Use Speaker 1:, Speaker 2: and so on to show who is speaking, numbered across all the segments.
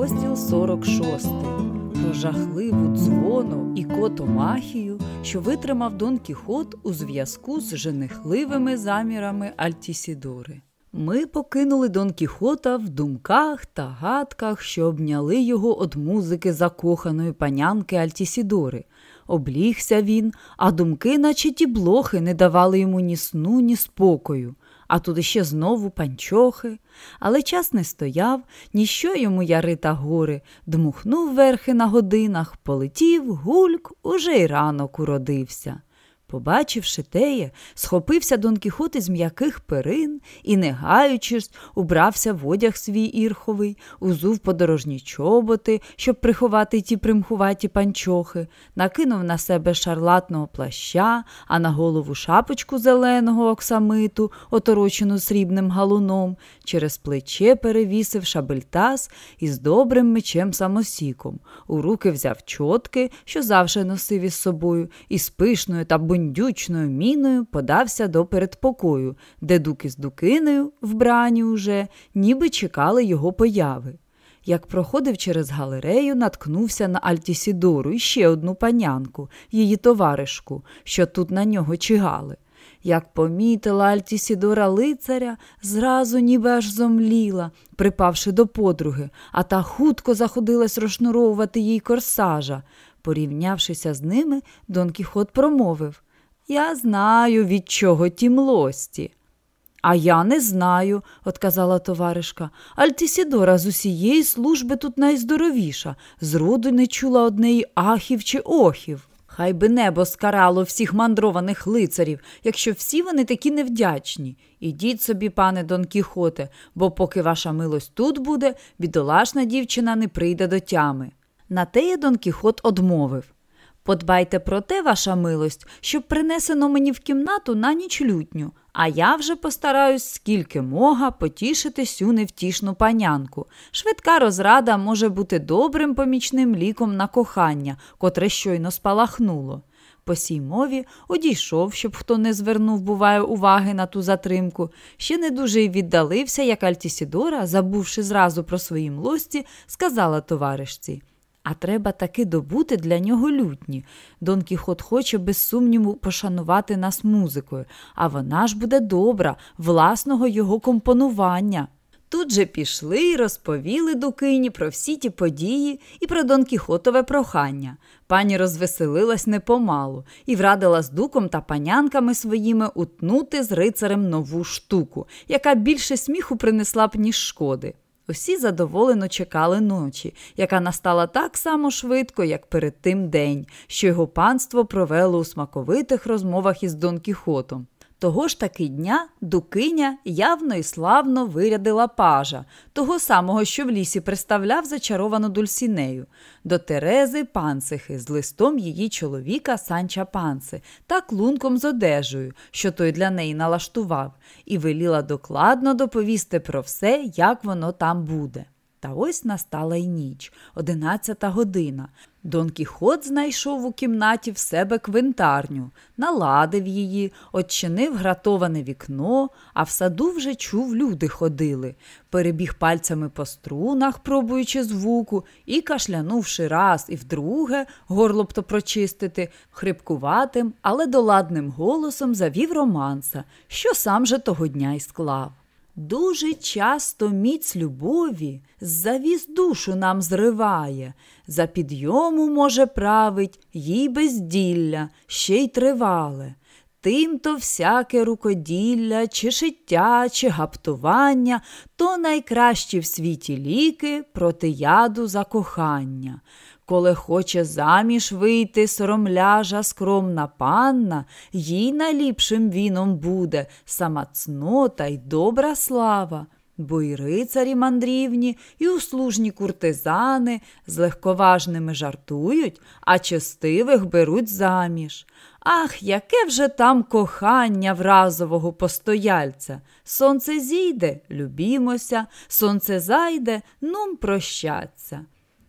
Speaker 1: Розділ 46 про жахливу дзвону і котомахію, що витримав Дон Кіхот у зв'язку з женихливими замірами Альтісідори. Ми покинули Дон Кіхота в думках та гадках, що обняли його від музики закоханої панянки Альтісідори. Облігся він, а думки, наче ті блохи, не давали йому ні сну, ні спокою а тут іще знову панчохи. Але час не стояв, ніщо йому яри та гори, дмухнув верхи на годинах, полетів, гульк, уже й ранок уродився. Побачивши теє, схопився Дон Кіхот із м'яких перин і, не гаючись, убрався в одяг свій ірховий, узув подорожні чоботи, щоб приховати ті примхуваті панчохи, накинув на себе шарлатного плаща, а на голову шапочку зеленого оксамиту, оторочену срібним галуном, через плече перевісив шабельтас із добрим мечем самосіком. У руки взяв чотки, що завжди носив із собою, і з пишною та бундючною міною подався до передпокою, де дуки з дукиною, вбрані уже, ніби чекали його появи. Як проходив через галерею, наткнувся на Альтісідору і ще одну панянку, її товаришку, що тут на нього чигали. Як помітила Альтісідора лицаря, зразу ніби аж зомліла, припавши до подруги, а та хутко заходилась розшнуровувати їй корсажа. Порівнявшися з ними, Дон Кіхот промовив Я знаю, від чого ті млості. А я не знаю, отказала товаришка. Альтісідора з усієї служби тут найздоровіша. Зроду не чула однеї ахів чи охів. Хай би небо скарало всіх мандрованих лицарів, якщо всі вони такі невдячні. Ідіть собі, пане Дон Кіхоте, бо поки ваша милость тут буде, бідолашна дівчина не прийде до тями. На теє Дон Кіхот одмовив Подбайте про те, ваша милость, щоб принесено мені в кімнату на ніч лютню, а я вже постараюсь, скільки мога, потішити сю невтішну панянку. Швидка розрада може бути добрим помічним ліком на кохання, котре щойно спалахнуло. По сій мові одійшов, щоб хто не звернув, буває, уваги на ту затримку, ще не дуже й віддалився, як Альтісідора, забувши зразу про свої млості, сказала товаришці. А треба таки добути для нього лютні. Дон Кіхот хоче, без сумніву, пошанувати нас музикою, а вона ж буде добра, власного його компонування. Тут же пішли й розповіли Дукині про всі ті події і про Дон Кіхотове прохання. Пані розвеселилась непомалу і врадила з дуком та панянками своїми утнути з рицарем нову штуку, яка більше сміху принесла б, ніж шкоди. Усі задоволено чекали ночі, яка настала так само швидко, як перед тим день, що його панство провело у смаковитих розмовах із Дон Кіхотом. Того ж таки дня Дукиня явно і славно вирядила пажа, того самого, що в лісі представляв зачаровану дульсінею, до Терези панцихи з листом її чоловіка Санча Панци та клунком з одежею, що той для неї налаштував, і веліла докладно доповісти про все, як воно там буде. Та ось настала й ніч, одинадцята година. Дон Кіхот знайшов у кімнаті в себе квинтарню, наладив її, очинив гратоване вікно, а в саду вже чув, люди ходили, перебіг пальцями по струнах, пробуючи звуку, і, кашлянувши раз і вдруге, горло б то прочистити, хрипкуватим, але доладним голосом завів романса, що сам же того дня й склав. Дуже часто міць любові завіс душу нам зриває, за підйому, може, править, їй безділля, ще й тривале. Тим-то всяке рукоділля, чи шиття, чи гаптування то найкращі в світі ліки проти яду за кохання. Коли хоче заміж вийти соромляжа скромна панна, їй найліпшим віном буде сама цнота й добра слава. Бо й рицарі мандрівні, і услужні куртизани з легковажними жартують, а честивих беруть заміж. Ах, яке вже там кохання вразового постояльця. Сонце зійде, любімося, сонце зайде, нум прощаться.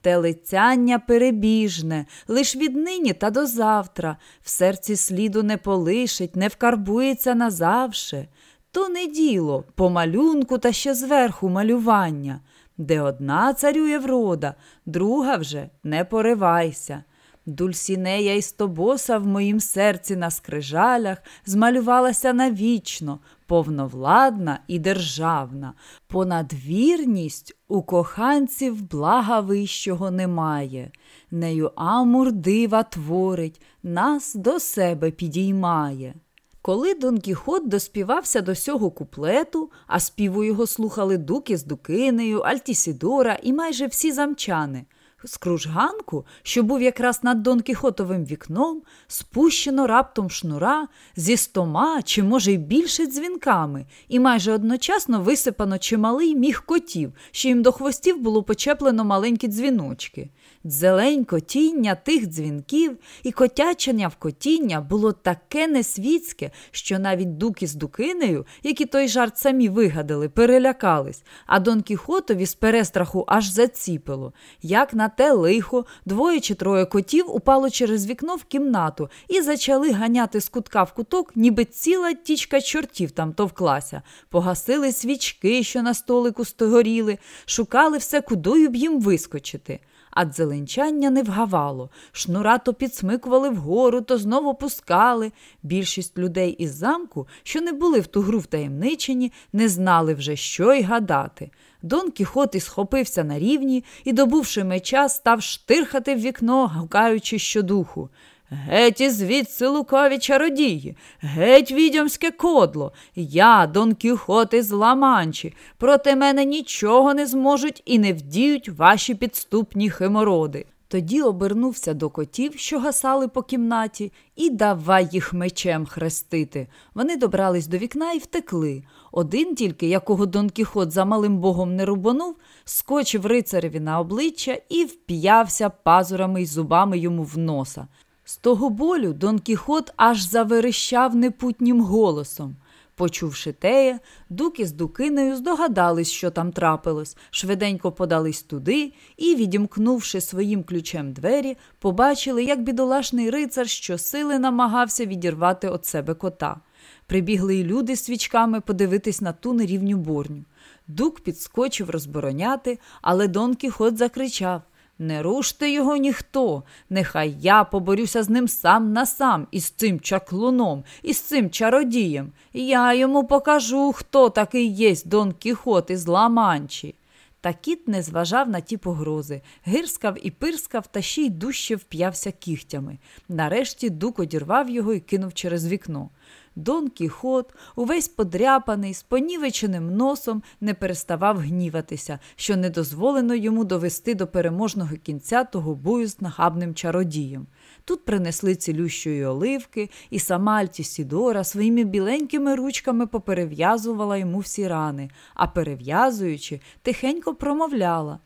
Speaker 1: Те лицяння перебіжне, лиш віднині та до завтра, в серці сліду не полишить, не вкарбується назавше. То не діло, по малюнку та ще зверху малювання. де одна царює врода, друга вже не поривайся. Дульсінея і стобоса в моїм серці на скрижалях змалювалася навічно, повновладна і державна. Понад вірність у коханців блага вищого немає. Нею Амур дива творить, нас до себе підіймає. Коли Дон Кіхот доспівався до сього куплету, а співу його слухали Дуки з Дукинею, Альтісідора і майже всі замчани – з кружганку, що був якраз над Дон Кіхотовим вікном, спущено раптом шнура зі стома чи, може, й більше дзвінками, і майже одночасно висипано чималий міг котів, що їм до хвостів було почеплено маленькі дзвіночки. Дзеленько тіння тих дзвінків і котячення в котіння було таке несвітське, що навіть дуки з дукинею, які той жарт самі вигадали, перелякались, а Дон Кіхотові з перестраху аж заціпило. Як на те лихо, двоє чи троє котів упало через вікно в кімнату і почали ганяти з кутка в куток, ніби ціла тічка чортів там товклася. Погасили свічки, що на столику стогоріли, шукали все, кудою б їм вискочити а дзеленчання не вгавало. Шнура то підсмикували вгору, то знову пускали. Більшість людей із замку, що не були в ту гру втаємничені, не знали вже, що й гадати. Дон Кіхот і схопився на рівні і, добувши меча, став штирхати в вікно, гукаючи щодуху. Геть звідси лукові чародії, геть відьомське кодло, я, Дон Кіхот із Ламанчі, проти мене нічого не зможуть і не вдіють ваші підступні химороди. Тоді обернувся до котів, що гасали по кімнаті, і давай їх мечем хрестити. Вони добрались до вікна і втекли. Один тільки, якого Дон Кіхот за малим богом не рубанув, скочив рицареві на обличчя і вп'явся пазурами й зубами йому в носа. З того болю Дон Кіхот аж заверещав непутнім голосом. Почувши теє, дуки з дукинею здогадались, що там трапилось, швиденько подались туди і, відімкнувши своїм ключем двері, побачили, як бідолашний рицар щосили намагався відірвати від себе кота. Прибігли й люди з свічками подивитись на ту нерівню борню. Дук підскочив розбороняти, але Дон Кіхот закричав не руште його ніхто, нехай я поборюся з ним сам на сам із цим чаклуном, із цим чародієм. Я йому покажу, хто такий єсть Дон Кіхот із Ламанчі. Та кіт не зважав на ті погрози, гирскав і пирскав та ще й дужче вп'явся кігтями. Нарешті дук одірвав його і кинув через вікно. Дон Кіхот, увесь подряпаний, з понівеченим носом, не переставав гніватися, що не дозволено йому довести до переможного кінця того бою з нахабним чародієм. Тут принесли цілющої оливки, і сама Альтісідора своїми біленькими ручками поперев'язувала йому всі рани, а перев'язуючи, тихенько промовляла.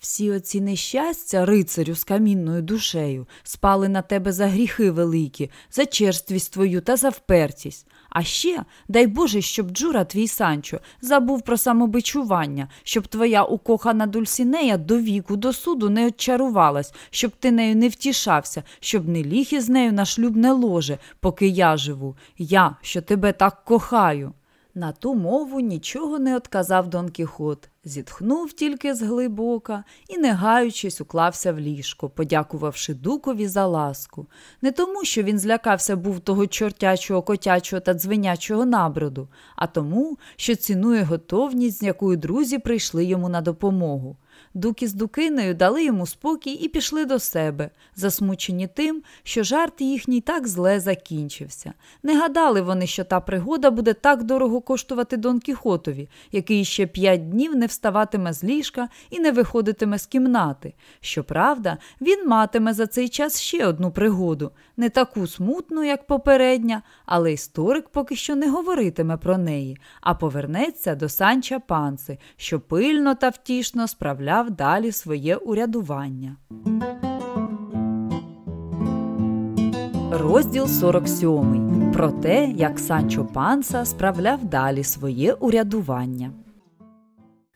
Speaker 1: Всі оці нещастя, рицарю з камінною душею, спали на тебе за гріхи великі, за черствість твою та за впертість. А ще, дай Боже, щоб Джура, твій Санчо, забув про самобичування, щоб твоя укохана Дульсінея до віку, до суду не очарувалась, щоб ти нею не втішався, щоб не ліг із нею на шлюбне ложе, поки я живу. Я, що тебе так кохаю. На ту мову нічого не отказав Дон Кіхот, зітхнув тільки зглибока і, не гаючись, уклався в ліжко, подякувавши дукові за ласку. Не тому, що він злякався був того чортячого, котячого та дзвенячого наброду, а тому, що цінує готовність, з якою друзі прийшли йому на допомогу. Дуки з дукиною дали йому спокій і пішли до себе, засмучені тим, що жарт їхній так зле закінчився. Не гадали вони, що та пригода буде так дорого коштувати Дон Кіхотові, який ще п'ять днів не вставатиме з ліжка і не виходитиме з кімнати. Щоправда, він матиме за цей час ще одну пригоду, не таку смутну, як попередня, але історик поки що не говоритиме про неї, а повернеться до Санча Панци, що пильно та втішно справляв почав далі своє урядування. Розділ 47. Про те, як Санчо Панса справляв далі своє урядування.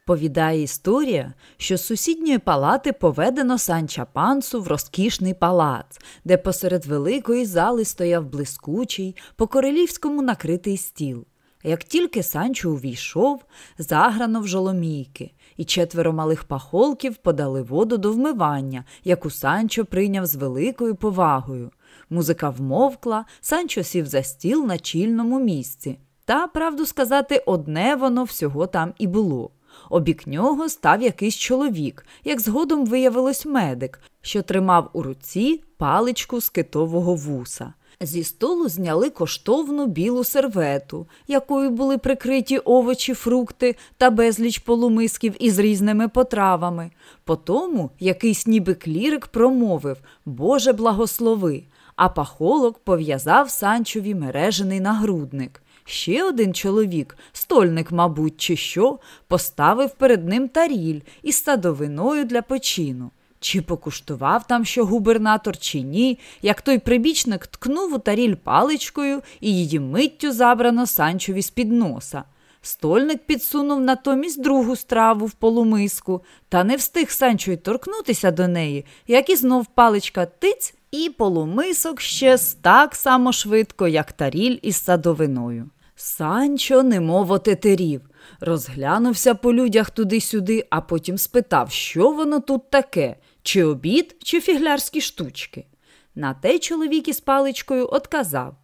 Speaker 1: Повідає історія, що з сусідньої палати поведено Санча Пансу в розкішний палац, де посеред великої зали стояв блискучий, по королівському накритий стіл. Як тільки Санчо увійшов, заграно в жоломійки, і четверо малих пахолків подали воду до вмивання, яку Санчо прийняв з великою повагою. Музика вмовкла, Санчо сів за стіл на чільному місці. Та, правду сказати, одне воно всього там і було. Обік нього став якийсь чоловік, як згодом виявилось медик, що тримав у руці паличку з китового вуса. Зі столу зняли коштовну білу сервету, якою були прикриті овочі, фрукти та безліч полумисків із різними потравами. Потому якийсь ніби клірик промовив Боже благослови, а пахолок пов'язав санчові мережений нагрудник. Ще один чоловік, стольник, мабуть, чи що, поставив перед ним таріль із садовиною для почину. Чи покуштував там що губернатор, чи ні, як той прибічник ткнув у таріль паличкою і її миттю забрано санчові з-під носа. Стольник підсунув натомість другу страву в полумиску, та не встиг Санчо й торкнутися до неї, як і знов паличка тиць, і полумисок ще так само швидко, як таріль із садовиною. Санчо немов отетерів, розглянувся по людях туди-сюди, а потім спитав, що воно тут таке, чи обід, чи фіглярські штучки. На те чоловік із паличкою отказав.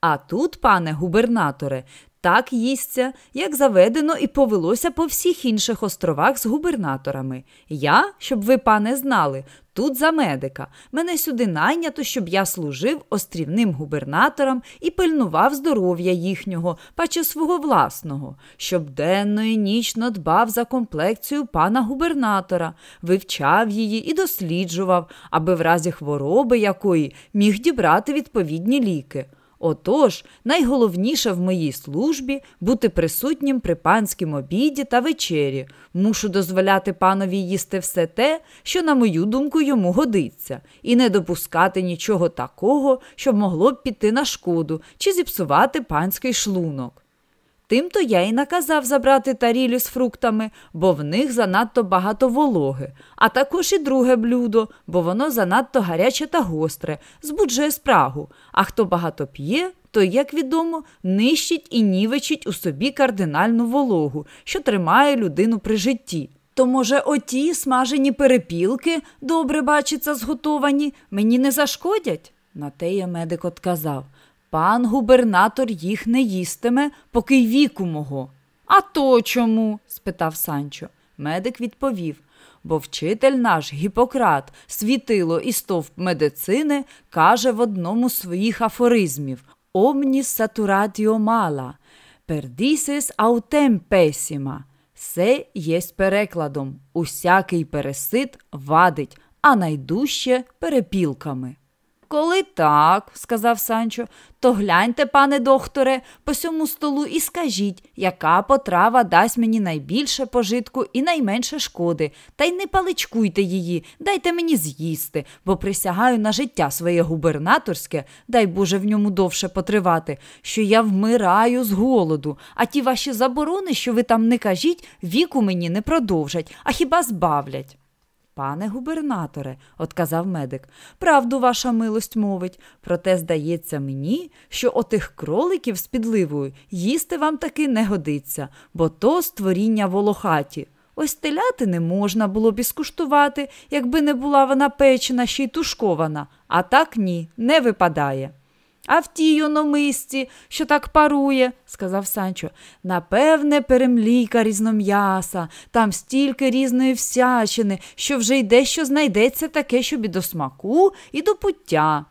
Speaker 1: А тут, пане губернаторе, так їсться, як заведено і повелося по всіх інших островах з губернаторами. Я, щоб ви, пане, знали, тут за медика. Мене сюди найнято, щоб я служив острівним губернаторам і пильнував здоров'я їхнього, паче свого власного, щоб денно і нічно дбав за комплекцію пана губернатора, вивчав її і досліджував, аби в разі хвороби якої міг дібрати відповідні ліки. Отож, найголовніше в моїй службі бути присутнім при панськім обіді та вечері. Мушу дозволяти панові їсти все те, що, на мою думку, йому годиться, і не допускати нічого такого, що могло б піти на шкоду чи зіпсувати панський шлунок. Тимто я й наказав забрати тарілі з фруктами, бо в них занадто багато вологи, а також і друге блюдо, бо воно занадто гаряче та гостре, збуджує спрагу. А хто багато п'є, той, як відомо, нищить і нівечить у собі кардинальну вологу, що тримає людину при житті. То, може, оті смажені перепілки, добре бачиться, зготовані, мені не зашкодять? На те я медик отказав. Пан губернатор їх не їстиме, поки й віку мого. А то чому? спитав Санчо. Медик відповів. Бо вчитель наш Гіппократ, світило і стовп медицини, каже в одному з своїх афоризмів Omnis saturatio mala, perdices autem pessima. Це єсть перекладом. Усякий пересит вадить, а найдужче перепілками. Коли так, сказав Санчо, то гляньте, пане докторе, по сьому столу і скажіть, яка потрава дасть мені найбільше пожитку і найменше шкоди, та й не паличкуйте її, дайте мені з'їсти, бо присягаю на життя своє губернаторське, дай Боже в ньому довше потривати, що я вмираю з голоду, а ті ваші заборони, що ви там не кажіть, віку мені не продовжать, а хіба збавлять. Пане губернаторе, отказав медик, правду ваша милость мовить, проте здається мені, що отих кроликів з підливою їсти вам таки не годиться, бо то створіння волохаті. Ось теляти не можна було б і скуштувати, якби не була вона печена ще й тушкована, а так ні, не випадає. А в тій ономисці, що так парує, сказав Санчо, напевне, перемлійка різном'яса, там стільки різної всячини, що вже й дещо знайдеться таке, щоб і до смаку, і до пуття.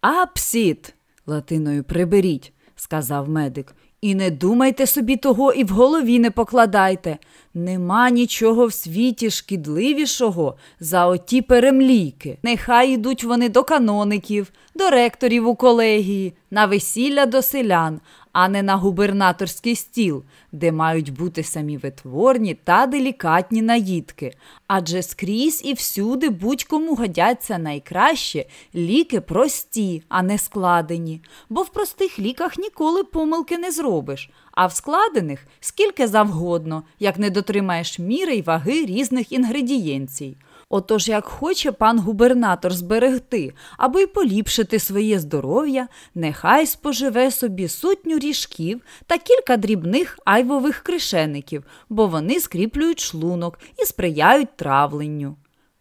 Speaker 1: Апсіт, латиною приберіть, сказав медик. І не думайте собі того і в голові не покладайте. Нема нічого в світі шкідливішого за оті перемлійки. Нехай йдуть вони до каноників, до ректорів у колегії, на весілля до селян, а не на губернаторський стіл, де мають бути самі витворні та делікатні наїдки. Адже скрізь і всюди будь-кому годяться найкраще ліки прості, а не складені. Бо в простих ліках ніколи помилки не зробиш, а в складених скільки завгодно, як не дотримаєш міри й ваги різних інгредієнцій. Отож, як хоче пан губернатор зберегти або й поліпшити своє здоров'я, нехай споживе собі сотню ріжків та кілька дрібних айвових кришеників, бо вони скріплюють шлунок і сприяють травленню.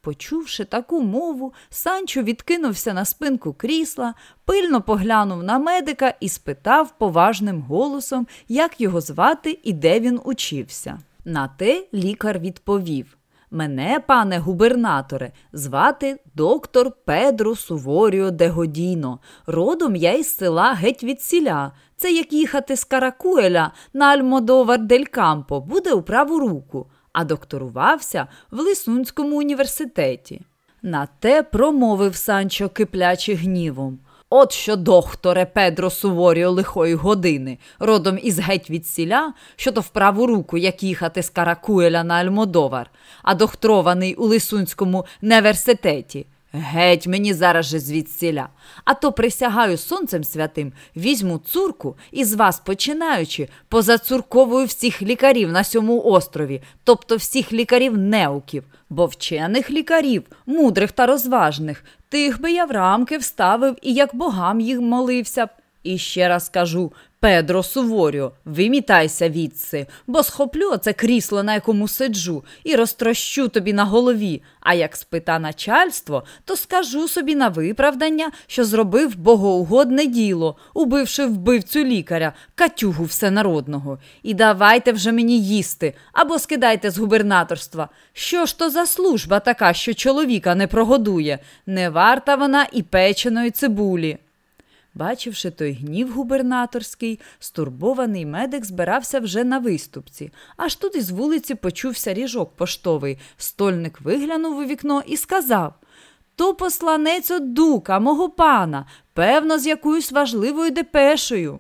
Speaker 1: Почувши таку мову, Санчо відкинувся на спинку крісла, пильно поглянув на медика і спитав поважним голосом, як його звати і де він учився. На те лікар відповів Мене, пане губернаторе, звати доктор Педро Суворіо де Годіно. Родом я із села геть від сіля. Це як їхати з Каракуеля на Альмодовар дель Кампо, буде у праву руку, а докторувався в Лисунському університеті. На те промовив Санчо киплячи гнівом. От що докторе Педро Суворіо лихої години, родом із геть від сіля, що то в праву руку, як їхати з Каракуеля на Альмодовар, а докторований у Лисунському університеті. Геть мені зараз же звідсіля. А то присягаю сонцем святим, візьму цурку і з вас починаючи, позацурковую всіх лікарів на сьому острові, тобто всіх лікарів неуків, бо вчених лікарів, мудрих та розважних, тих би я в рамки вставив і як богам їх молився б. І ще раз кажу, Педро Суворіо, вимітайся відси, бо схоплю оце крісло, на якому сиджу, і розтрощу тобі на голові. А як спита начальство, то скажу собі на виправдання, що зробив богоугодне діло, убивши вбивцю лікаря, катюгу всенародного. І давайте вже мені їсти або скидайте з губернаторства. Що ж то за служба така, що чоловіка не прогодує? Не варта вона і печеної цибулі. Бачивши той гнів губернаторський, стурбований медик збирався вже на виступці. Аж тут із вулиці почувся ріжок поштовий. Стольник виглянув у вікно і сказав То посланець от дука, мого пана, певно, з якоюсь важливою депешею.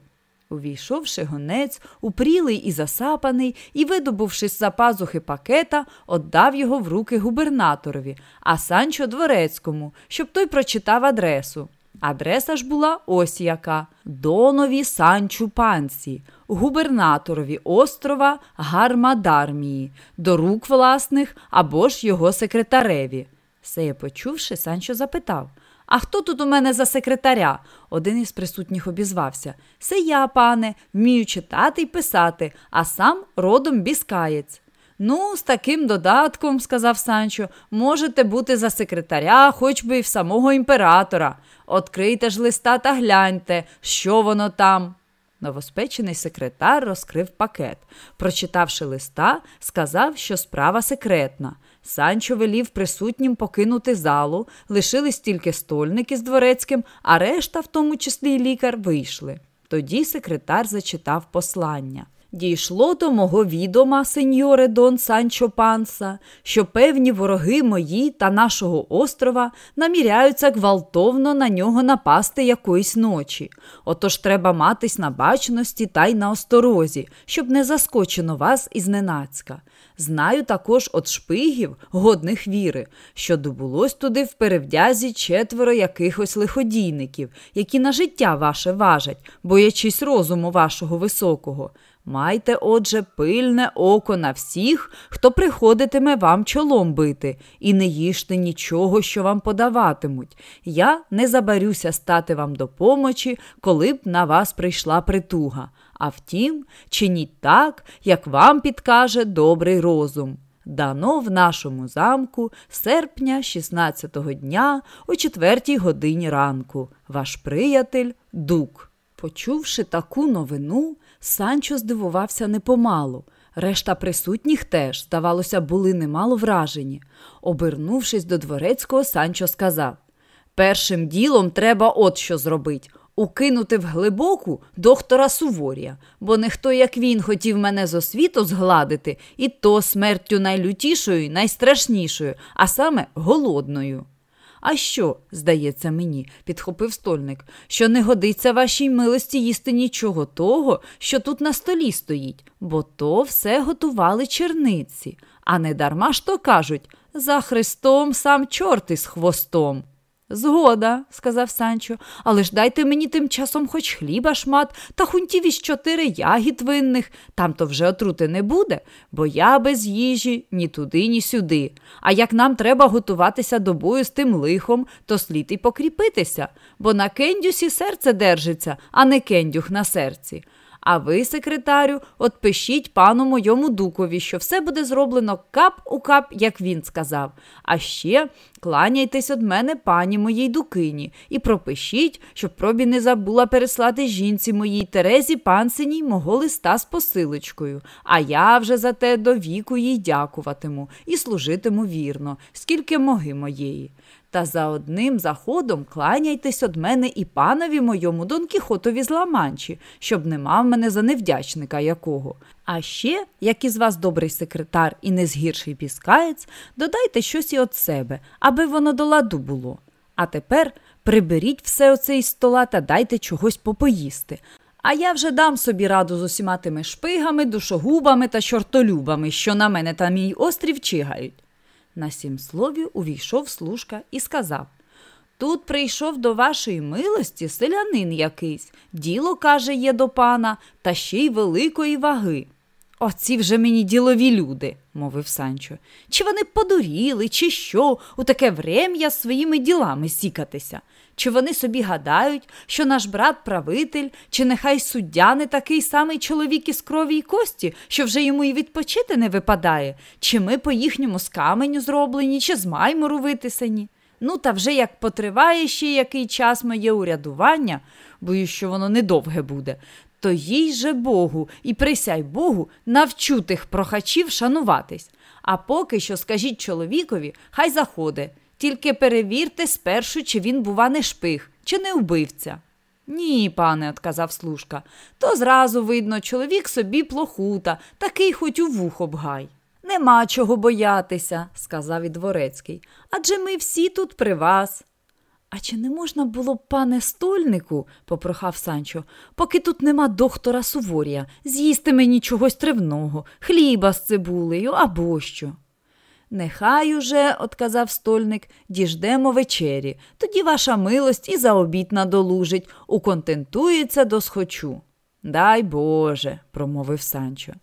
Speaker 1: Увійшовши гонець, упрілий і засапаний, і, видобувши з за пазухи пакета, отдав його в руки губернаторові, а Санчо дворецькому, щоб той прочитав адресу. Адреса ж була ось яка Донові Санчу Пансі, губернаторові острова Гармадармії, до рук власних або ж його секретареві. Сеє почувши, Санчо запитав А хто тут у мене за секретаря? Один із присутніх обізвався Це я, пане, вмію читати й писати, а сам родом біскаєць. Ну, з таким додатком, сказав Санчо, можете бути за секретаря, хоч би й в самого імператора. Открийте ж листа та гляньте, що воно там. Новоспечений секретар розкрив пакет. Прочитавши листа, сказав, що справа секретна. Санчо велів присутнім покинути залу, лишились тільки стольники з дворецьким, а решта, в тому числі й лікар, вийшли. Тоді секретар зачитав послання. Дійшло до мого відома, сеньоре Дон Санчо Панса, що певні вороги мої та нашого острова наміряються гвалтовно на нього напасти якоїсь ночі. Отож треба матись на бачності та й на осторозі, щоб не заскочено вас із ненацька. Знаю також от шпигів, годних віри, що добулось туди в перевдязі четверо якихось лиходійників, які на життя ваше важать, боячись розуму вашого високого. Майте, отже, пильне око на всіх, хто приходитиме вам чолом бити, і не їжте нічого, що вам подаватимуть. Я не забарюся стати вам до помочі, коли б на вас прийшла притуга. А втім, чиніть так, як вам підкаже добрий розум. Дано в нашому замку серпня 16-го дня о 4 годині ранку. Ваш приятель Дук. Почувши таку новину, Санчо здивувався непомалу. Решта присутніх теж, здавалося, були немало вражені. Обернувшись до дворецького, Санчо сказав Першим ділом треба от що зробить укинути в глибоку доктора Суворія, бо не хто, як він, хотів мене з освіту згладити, і то смертю найлютішою, найстрашнішою, а саме голодною. А що, здається мені, підхопив стольник, що не годиться вашій милості їсти нічого того, що тут на столі стоїть, бо то все готували черниці, а не дарма ж то кажуть за Христом сам чорти з хвостом. Згода, сказав Санчо, але ж дайте мені тим часом хоч хліба шмат та хунтів із чотири ягід винних. Там то вже отрути не буде, бо я без їжі ні туди, ні сюди. А як нам треба готуватися до бою з тим лихом, то слід і покріпитися, бо на кендюсі серце держиться, а не кендюх на серці. А ви, секретарю, от пишіть пану моєму дукові, що все буде зроблено кап у кап, як він сказав. А ще кланяйтесь од мене пані моїй дукині, і пропишіть, щоб пробі не забула переслати жінці моїй Терезі пансиній мого листа з посилочкою. А я вже за те до віку їй дякуватиму і служитиму вірно, скільки моги моєї. Та за одним заходом кланяйтесь од мене і панові моєму Дон Кіхотові з Ламанчі, щоб не мав мене за невдячника якого. А ще, як із вас добрий секретар і не згірший піскаєць, додайте щось і від себе, аби воно до ладу було. А тепер приберіть все оце із стола та дайте чогось попоїсти. А я вже дам собі раду з усіма тими шпигами, душогубами та чортолюбами, що на мене та мій острів чигають. На сім слові увійшов служка і сказав Тут прийшов до вашої милості селянин якийсь, діло, каже, є до пана, та ще й великої ваги. Оці вже мені ділові люди, мовив Санчо. Чи вони подуріли, чи що, у таке врем'я своїми ділами сікатися? Чи вони собі гадають, що наш брат правитель, чи нехай суддя не такий самий чоловік із крові й кості, що вже йому і відпочити не випадає, чи ми по їхньому з каменю зроблені, чи з маймору витисані? Ну, та вже як потриває ще який час моє урядування, боюсь, що воно недовге буде, то їй же Богу і присяй Богу навчу тих прохачів шануватись. А поки що скажіть чоловікові, хай заходить. Тільки перевірте спершу, чи він, бува, не шпиг, чи не вбивця. Ні, пане, отказав служка, то зразу видно, чоловік собі плохута, такий хоч у вух обгай. Нема чого боятися, сказав і дворецький. Адже ми всі тут при вас. А чи не можна було б, пане стольнику, попрохав Санчо, поки тут нема доктора Суворія, з'їсти мені чогось тривного, хліба з цибулею або що. Нехай уже, отказав стольник, діждемо вечері, тоді ваша милость і за обід надолужить, уконтентується до схочу. Дай Боже, промовив Санчо.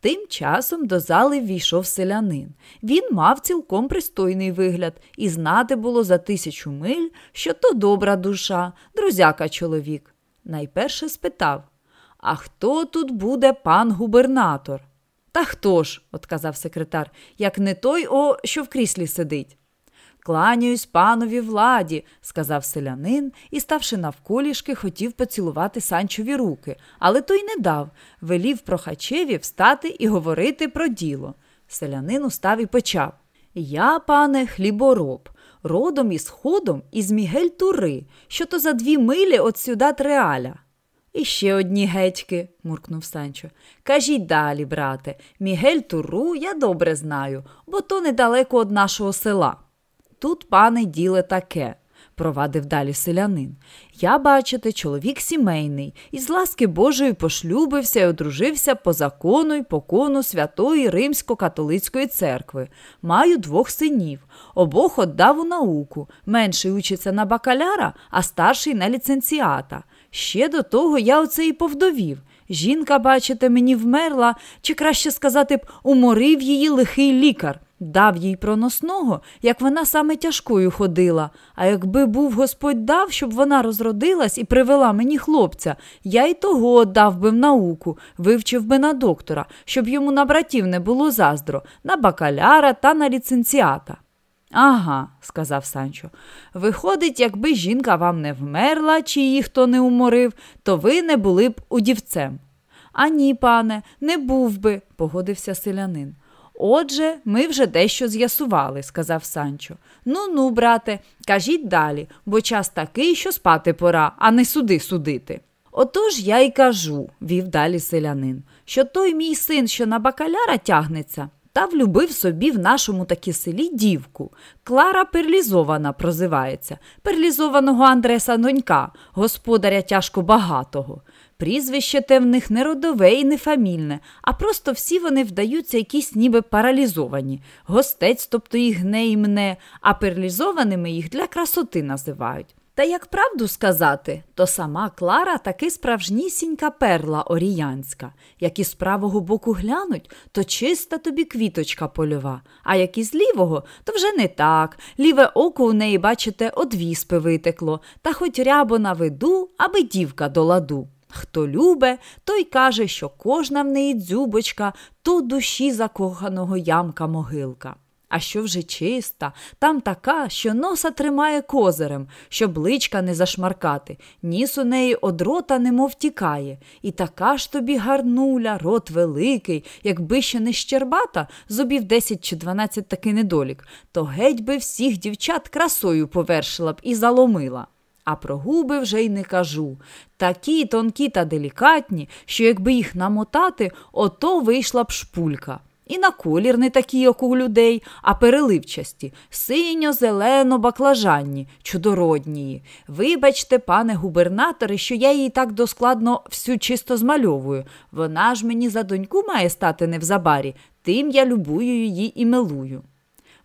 Speaker 1: Тим часом до зали ввійшов селянин. Він мав цілком пристойний вигляд, і знати було за тисячу миль, що то добра душа, друзяка чоловік. Найперше спитав А хто тут буде пан губернатор? Та хто ж, отказав секретар, як не той, о, що в кріслі сидить. Кланяюсь панові владі, сказав селянин і, ставши навколішки, хотів поцілувати санчові руки, але той не дав, велів прохачеві встати і говорити про діло. Селянин устав і почав Я, пане, хлібороб, родом із ходом із Мігель Тури, що то за дві милі от сюдат реаля. І ще одні гетьки, муркнув Санчо. Кажіть далі, брате, Мігель Туру я добре знаю, бо то недалеко од нашого села. Тут, пане, діле таке, провадив далі селянин. Я, бачите, чоловік сімейний, і з ласки Божої пошлюбився і одружився по закону й покону Святої Римсько-католицької церкви. Маю двох синів. Обох отдав у науку. Менший учиться на бакаляра, а старший на ліцензіата. Ще до того я оце і повдовів. Жінка, бачите, мені вмерла, чи краще сказати б, уморив її лихий лікар, дав їй проносного, як вона саме тяжкою ходила. А якби був Господь дав, щоб вона розродилась і привела мені хлопця, я й того дав би в науку, вивчив би на доктора, щоб йому на братів не було заздро, на бакаляра та на ліцензіата. Ага, сказав Санчо. Виходить, якби жінка вам не вмерла, чи її хто не уморив, то ви не були б удівцем. А ні, пане, не був би, погодився селянин. Отже, ми вже дещо з'ясували, сказав Санчо. Ну ну, брате, кажіть далі, бо час такий, що спати пора, а не суди судити. Отож я й кажу, вів далі селянин, що той мій син, що на бакаляра тягнеться, та влюбив собі в нашому такі селі дівку. Клара Перлізована прозивається, перлізованого Андреса донька, господаря тяжко багатого. Прізвище те в них не родове і не фамільне, а просто всі вони вдаються якісь ніби паралізовані. Гостець, тобто їх гне і мне, а паралізованими їх для красоти називають. Та як правду сказати, то сама Клара таки справжнісінька перла оріянська. Як із правого боку глянуть, то чиста тобі квіточка польова, а як із лівого, то вже не так. Ліве око у неї, бачите, од віспи витекло, та хоч рябо на виду, аби дівка до ладу. Хто любе, той каже, що кожна в неї дзюбочка, то душі закоханого ямка могилка. А що вже чиста, там така, що носа тримає козирем, щоб личка не зашмаркати, ніс у неї од рота немов тікає. І така ж тобі гарнуля, рот великий, якби ще не щербата, зубів 10 чи 12 таки недолік, то геть би всіх дівчат красою повершила б і заломила. А про губи вже й не кажу. Такі тонкі та делікатні, що якби їх намотати, ото вийшла б шпулька. І на колір не такі, як у людей, а переливчасті, синьо-зелено баклажанні, чудороднії. Вибачте, пане губернаторе, що я її так доскладно всю чисто змальовую. Вона ж мені за доньку має стати не в забарі, тим я любую її і милую.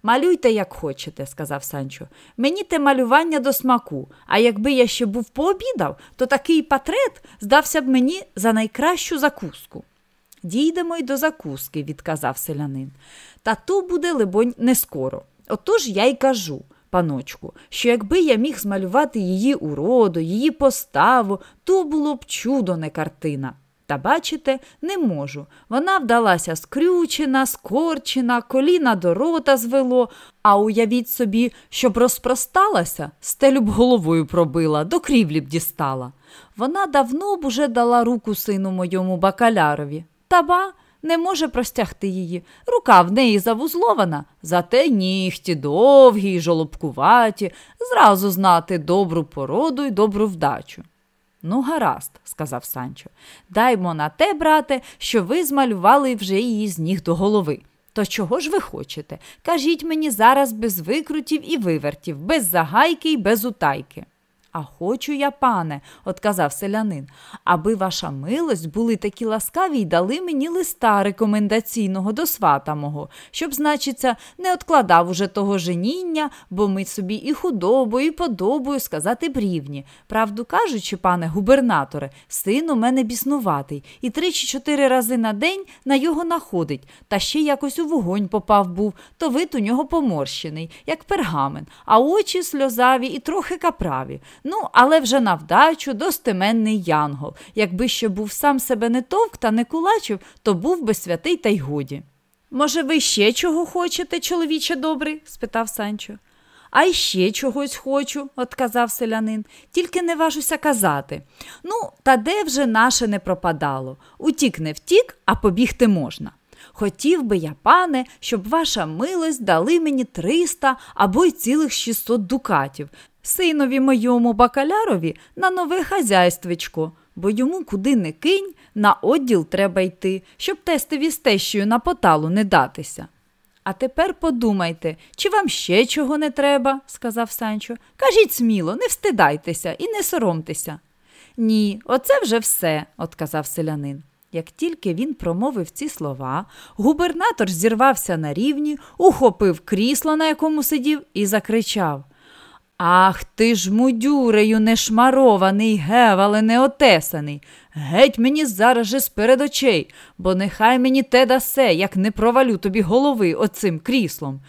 Speaker 1: Малюйте, як хочете, сказав Санчо. Мені те малювання до смаку, а якби я ще був пообідав, то такий патрет здався б мені за найкращу закуску. Дійдемо й до закуски, відказав селянин. Та то буде, либонь, не скоро. Отож я й кажу, паночку, що якби я міг змалювати її уроду, її поставу, то було б чудо не картина. Та, бачите, не можу. Вона вдалася скрючена, скорчена, коліна до рота звело, а уявіть собі, щоб розпросталася, стелю б головою пробила, до крівлі б дістала. Вона давно б уже дала руку сину моєму бакалярові. Та ба не може простягти її. Рука в неї завузлована, зате нігті довгі й жолобкуваті, зразу знати добру породу й добру вдачу. Ну, гаразд, сказав Санчо, даймо на те, брате, що ви змалювали вже її з ніг до голови. То чого ж ви хочете? Кажіть мені зараз без викрутів і вивертів, без загайки й без утайки. А хочу я, пане, отказав селянин, аби ваша милость були такі ласкаві й дали мені листа рекомендаційного до свата мого, щоб, значиться, не откладав уже того женіння, бо ми собі і худобою, і подобою сказати брівні. Правду кажучи, пане губернаторе, син у мене біснуватий, і три чи чотири рази на день на його находить, та ще якось у вогонь попав був, то вид у нього поморщений, як пергамен, а очі сльозаві і трохи каправі. Ну, але вже на вдачу достеменний янгол. Якби ще був сам себе не товк та не кулачив, то був би святий та й годі. Може, ви ще чого хочете, чоловіче добрий? спитав Санчо. А ще чогось хочу, отказав селянин, тільки не важуся казати. Ну, та де вже наше не пропадало? Утік не втік, а побігти можна. Хотів би я, пане, щоб ваша милость дали мені триста або й цілих шістсот дукатів, синові моєму бакалярові на нове хазяйствичко, бо йому куди не кинь, на одділ треба йти, щоб тестові з тещою на поталу не датися. А тепер подумайте, чи вам ще чого не треба, сказав Санчо. Кажіть сміло, не встидайтеся і не соромтеся. Ні, оце вже все, отказав селянин. Як тільки він промовив ці слова, губернатор зірвався на рівні, ухопив крісло, на якому сидів, і закричав Ах ти ж, мудюрею, нешмарований, гевале неотесаний. Геть мені зараз же сперед очей, бо нехай мені те дасе, як не провалю тобі голови оцим кріслом.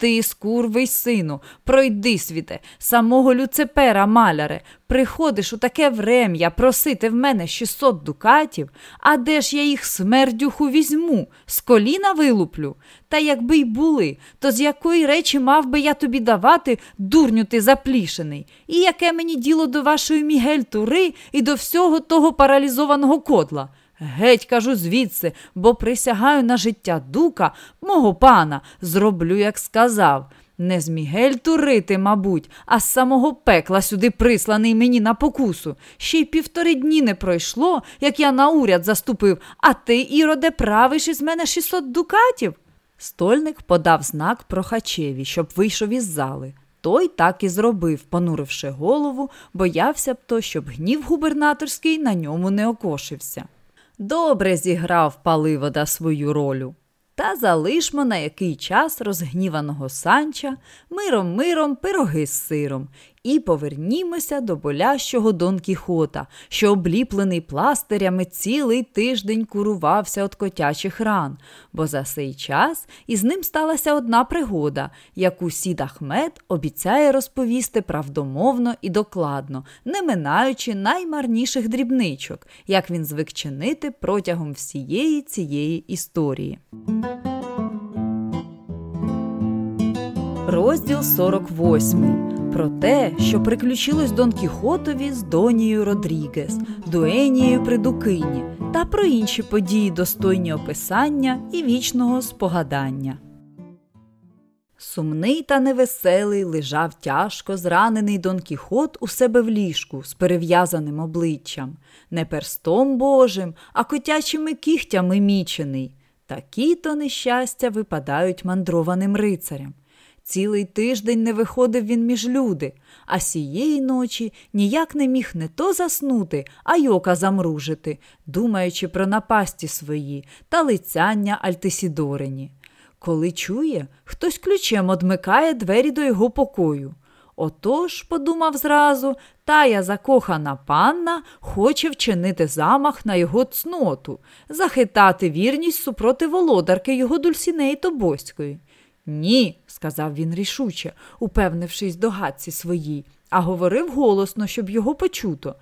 Speaker 1: Ти, скурвий сину, пройди світе, самого люцепера, маляре, приходиш у таке врем'я просити в мене 600 дукатів, а де ж я їх смердюху візьму, з коліна вилуплю? Та якби й були, то з якої речі мав би я тобі давати, дурню ти заплішений? І яке мені діло до вашої мігель тури і до всього того паралізованого кодла? Геть кажу звідси, бо присягаю на життя дука, мого пана, зроблю, як сказав. Не з Мігель турити, мабуть, а з самого пекла сюди присланий мені на покусу. Ще й півтори дні не пройшло, як я на уряд заступив, а ти, Іроде, правиш із мене 600 дукатів. Стольник подав знак прохачеві, щоб вийшов із зали. той так і зробив, понуривши голову, боявся б то, щоб гнів губернаторський на ньому не окошився. Добре зіграв паливода свою роль. Та залишмо на який час розгніваного санча миром миром пироги з сиром, і повернімося до болящого Дон Кіхота, що обліплений пластирями цілий тиждень курувався від котячих ран, бо за цей час із ним сталася одна пригода, яку сід Ахмед обіцяє розповісти правдомовно і докладно, не минаючи наймарніших дрібничок, як він звик чинити протягом всієї цієї історії. Розділ 48 про те, що приключилось Дон Кіхотові з Донією Родрігес, Дуенією Придукині та про інші події, достойні описання і вічного спогадання. Сумний та невеселий лежав тяжко зранений Дон Кіхот у себе в ліжку з перев'язаним обличчям, не перстом божим, а котячими кігтями мічений. Такі то нещастя випадають мандрованим рицарям. Цілий тиждень не виходив він між люди, а сієї ночі ніяк не міг не то заснути, а й ока замружити, думаючи про напасті свої та лицяння Альтисідорині. Коли чує, хтось ключем одмикає двері до його покою. Отож, подумав зразу, тая закохана панна хоче вчинити замах на його цноту, захитати вірність супроти володарки його Дульсінеї Тобоської. Ні, сказав він рішуче, упевнившись догадці своїй, а говорив голосно, щоб його почуто.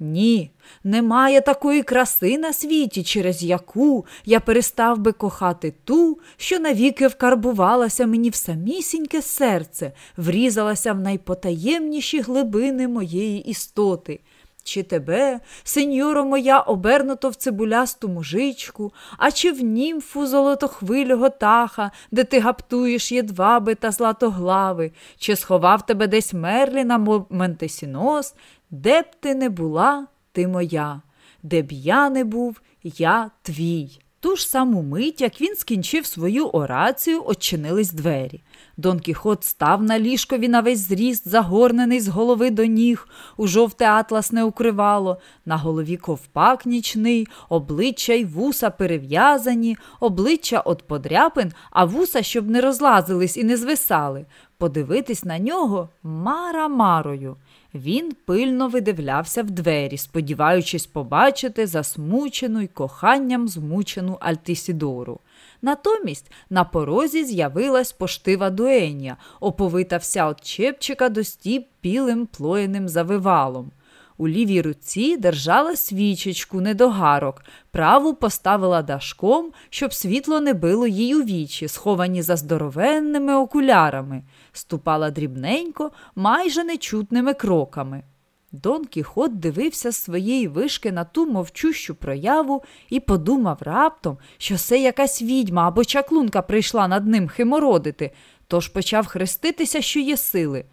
Speaker 1: Ні, немає такої краси на світі, через яку я перестав би кохати ту, що навіки вкарбувалася мені в самісіньке серце, врізалася в найпотаємніші глибини моєї істоти. Чи тебе, сеньоро моя, обернуто в цибулясту мужичку, а чи в німфу золотохвилього таха, де ти гаптуєш єдваби та златоглави, чи сховав тебе десь Мерліна Ментесінос, де б ти не була, ти моя, де б я не був, я твій. Ту ж саму мить, як він скінчив свою орацію, очинились двері. Дон Кіхот став на ліжкові на весь зріст, загорнений з голови до ніг, у жовте атласне укривало, на голові ковпак нічний, обличчя й вуса перев'язані, обличчя от подряпин, а вуса, щоб не розлазились і не звисали. Подивитись на нього мара марою. Він пильно видивлявся в двері, сподіваючись побачити засмучену й коханням змучену Альтисідору. Натомість на порозі з'явилась поштива дуенія, оповита вся от чепчика до стіп білим плоєним завивалом. У лівій руці держала свічечку недогарок, праву поставила дашком, щоб світло не било їй у вічі, сховані за здоровенними окулярами, ступала дрібненько, майже нечутними кроками. Дон Кіхот дивився з своєї вишки на ту мовчущу прояву і подумав раптом, що це якась відьма або чаклунка прийшла над ним химородити, тож почав хреститися, що є сили.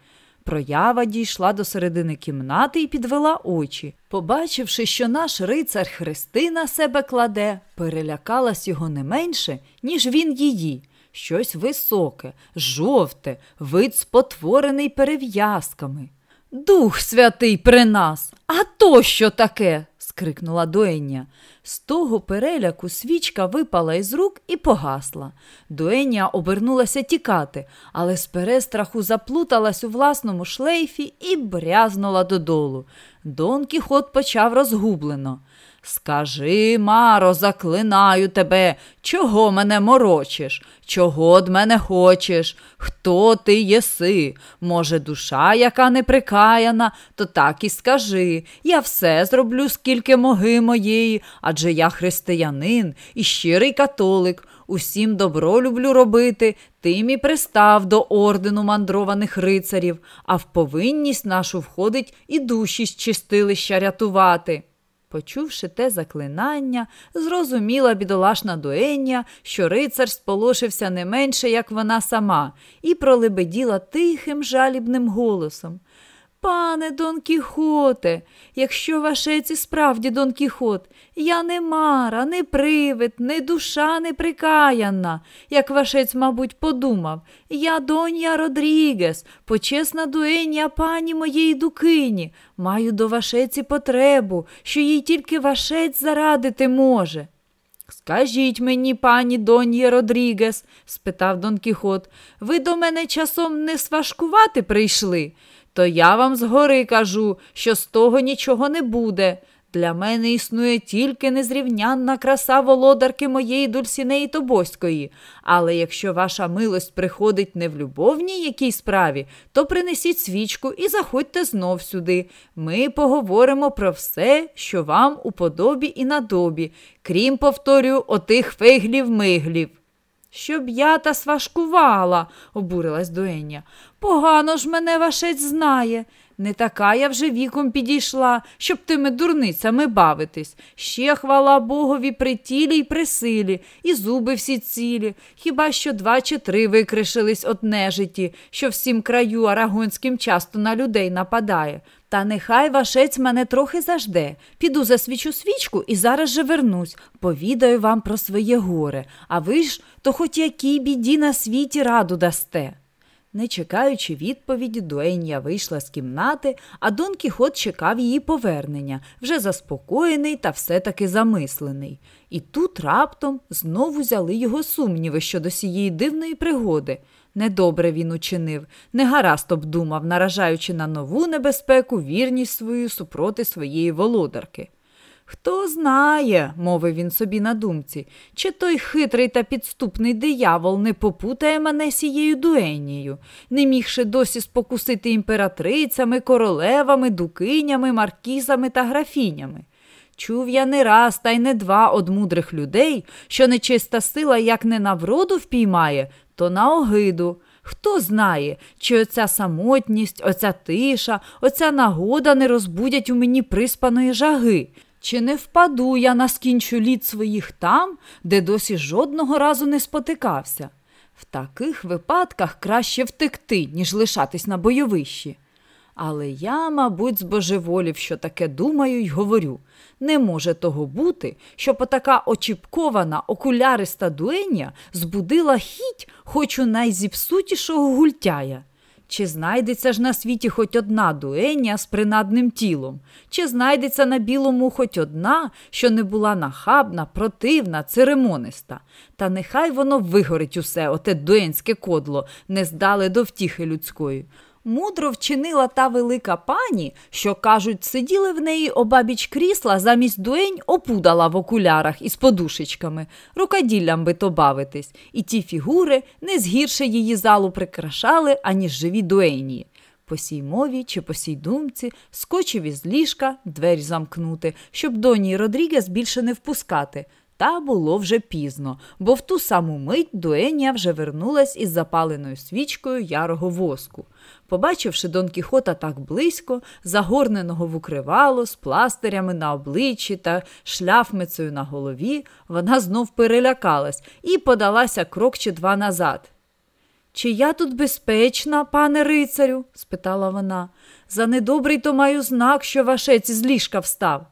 Speaker 1: Проява дійшла до середини кімнати і підвела очі. Побачивши, що наш рицар хрести на себе кладе, перелякалась його не менше, ніж він її. Щось високе, жовте, вид спотворений перев'язками. Дух святий при нас, а то що таке? скрикнула Дуеня. З того переляку свічка випала із рук і погасла. Дуеня обернулася тікати, але з перестраху заплуталась у власному шлейфі і брязнула додолу. Дон Кіхот почав розгублено. Скажи, Маро, заклинаю тебе, чого мене морочиш, чого од мене хочеш, хто ти єси? Може, душа, яка неприкаяна, то так і скажи. Я все зроблю, скільки моги моєї, адже я християнин і щирий католик. Усім добро люблю робити, тим і пристав до ордену мандрованих рицарів, а в повинність нашу входить і душі з чистилища рятувати. Почувши те заклинання, зрозуміла бідолашна дуення, що рицар сполошився не менше, як вона сама, і пролебеділа тихим жалібним голосом. Пане Дон Кіхоте, якщо вашеці справді Дон Кіхот, я не мара, не привид, не душа не прикаяна, як вашець, мабуть, подумав. Я донья Родрігес, почесна дуеня пані моєї дукині, маю до вашеці потребу, що їй тільки вашець зарадити може. Скажіть мені, пані Доньє Родрігес, спитав Дон Кіхот, ви до мене часом не сважкувати прийшли? То я вам згори кажу, що з того нічого не буде. Для мене існує тільки незрівнянна краса володарки моєї Дульсінеї Тобоської. Але якщо ваша милость приходить не в любовній якій справі, то принесіть свічку і заходьте знов сюди. Ми поговоримо про все, що вам у подобі і надобі, крім, повторюю, отих фейглів-миглів. Щоб я та свашкувала, обурилась дуеня. Погано ж мене вашець знає. Не така я вже віком підійшла, щоб тими дурницями бавитись. Ще, хвала Богові, при тілі й при силі, і зуби всі цілі, хіба що два чи три викришились от нежиті, що всім краю арагонським часто на людей нападає. Та нехай вашець мене трохи зажде. Піду засвічу свічку і зараз же вернусь, повідаю вам про своє горе, а ви ж то хоч якій біді на світі раду дасте. Не чекаючи відповіді, Дуенія вийшла з кімнати, а Дон Кіхот чекав її повернення, вже заспокоєний та все-таки замислений. І тут раптом знову взяли його сумніви щодо сієї дивної пригоди. Недобре він учинив, негаразд обдумав, наражаючи на нову небезпеку вірність свою супроти своєї володарки. Хто знає, мовив він собі на думці, чи той хитрий та підступний диявол не попутає мене сією дуенією, не мігши досі спокусити імператрицями, королевами, дукинями, маркізами та графінями. Чув я не раз, та й не два од мудрих людей, що нечиста сила як не на вроду впіймає, то на огиду. Хто знає, чи оця самотність, оця тиша, оця нагода не розбудять у мені приспаної жаги. Чи не впаду я на скінчу літ своїх там, де досі жодного разу не спотикався? В таких випадках краще втекти, ніж лишатись на бойовищі. Але я, мабуть, збожеволів, що таке думаю й говорю. Не може того бути, щоб отака очіпкована окуляриста дуеня збудила хіть хоч у найзіпсутішого гультяя. Чи знайдеться ж на світі хоч одна дуеня з принадним тілом, чи знайдеться на білому хоч одна, що не була нахабна, противна, церемониста. Та нехай воно вигорить усе, оте дуенське кодло, не здале до втіхи людської. Мудро вчинила та велика пані, що, кажуть, сиділи в неї обабіч крісла замість дуень опудала в окулярах із подушечками, рукоділлям би то бавитись, і ті фігури не згірше її залу прикрашали, аніж живі дуенії. По сій мові чи по сій думці скочив із ліжка, двері замкнути, щоб доні Родрігес більше не впускати. Та було вже пізно, бо в ту саму мить дуенія вже вернулась із запаленою свічкою ярого воску. Побачивши Дон Кіхота так близько, загорненого в укривало, з пластирями на обличчі та шляфмицею на голові, вона знов перелякалась і подалася крок чи два назад. Чи я тут безпечна, пане рицарю? спитала вона. За недобрий то маю знак, що вашець з ліжка встав.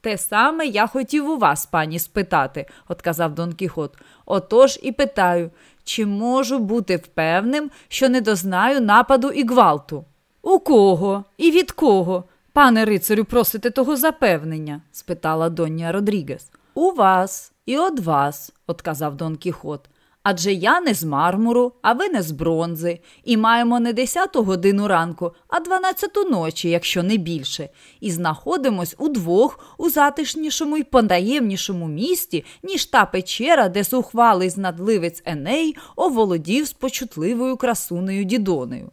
Speaker 1: Те саме я хотів у вас, пані, спитати, отказав Дон Кіхот. Отож і питаю, чи можу бути впевним, що не дознаю нападу і гвалту? У кого і від кого? Пане рицарю, просите того запевнення? спитала Доння Родрігес. У вас і од вас, отказав Дон Кіхот. Адже я не з мармуру, а ви не з бронзи, і маємо не десяту годину ранку, а дванадцяту ночі, якщо не більше, і знаходимось удвох у затишнішому й потаємнішому місті, ніж та печера, де сухвалий знадливець Еней оволодів з почутливою красунею Дідонею.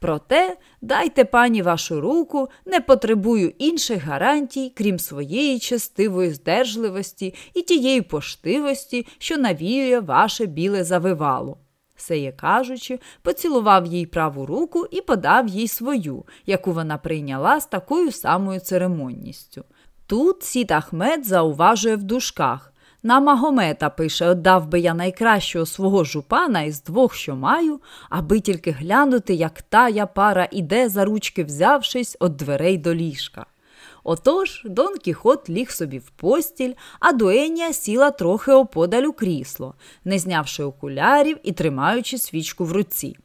Speaker 1: Проте дайте пані вашу руку, не потребую інших гарантій, крім своєї честивої здержливості і тієї поштивості, що навіює ваше біле завивало. Сеє кажучи, поцілував їй праву руку і подав їй свою, яку вона прийняла з такою самою церемонністю. Тут Сіт Ахмед зауважує в дужках. На Магомета пише, отдав би я найкращого свого жупана із двох, що маю, аби тільки глянути, як тая пара іде, за ручки взявшись від дверей до ліжка. Отож Дон Кіхот ліг собі в постіль, а дуенія сіла трохи оподаль у крісло, не знявши окулярів і тримаючи свічку в руці.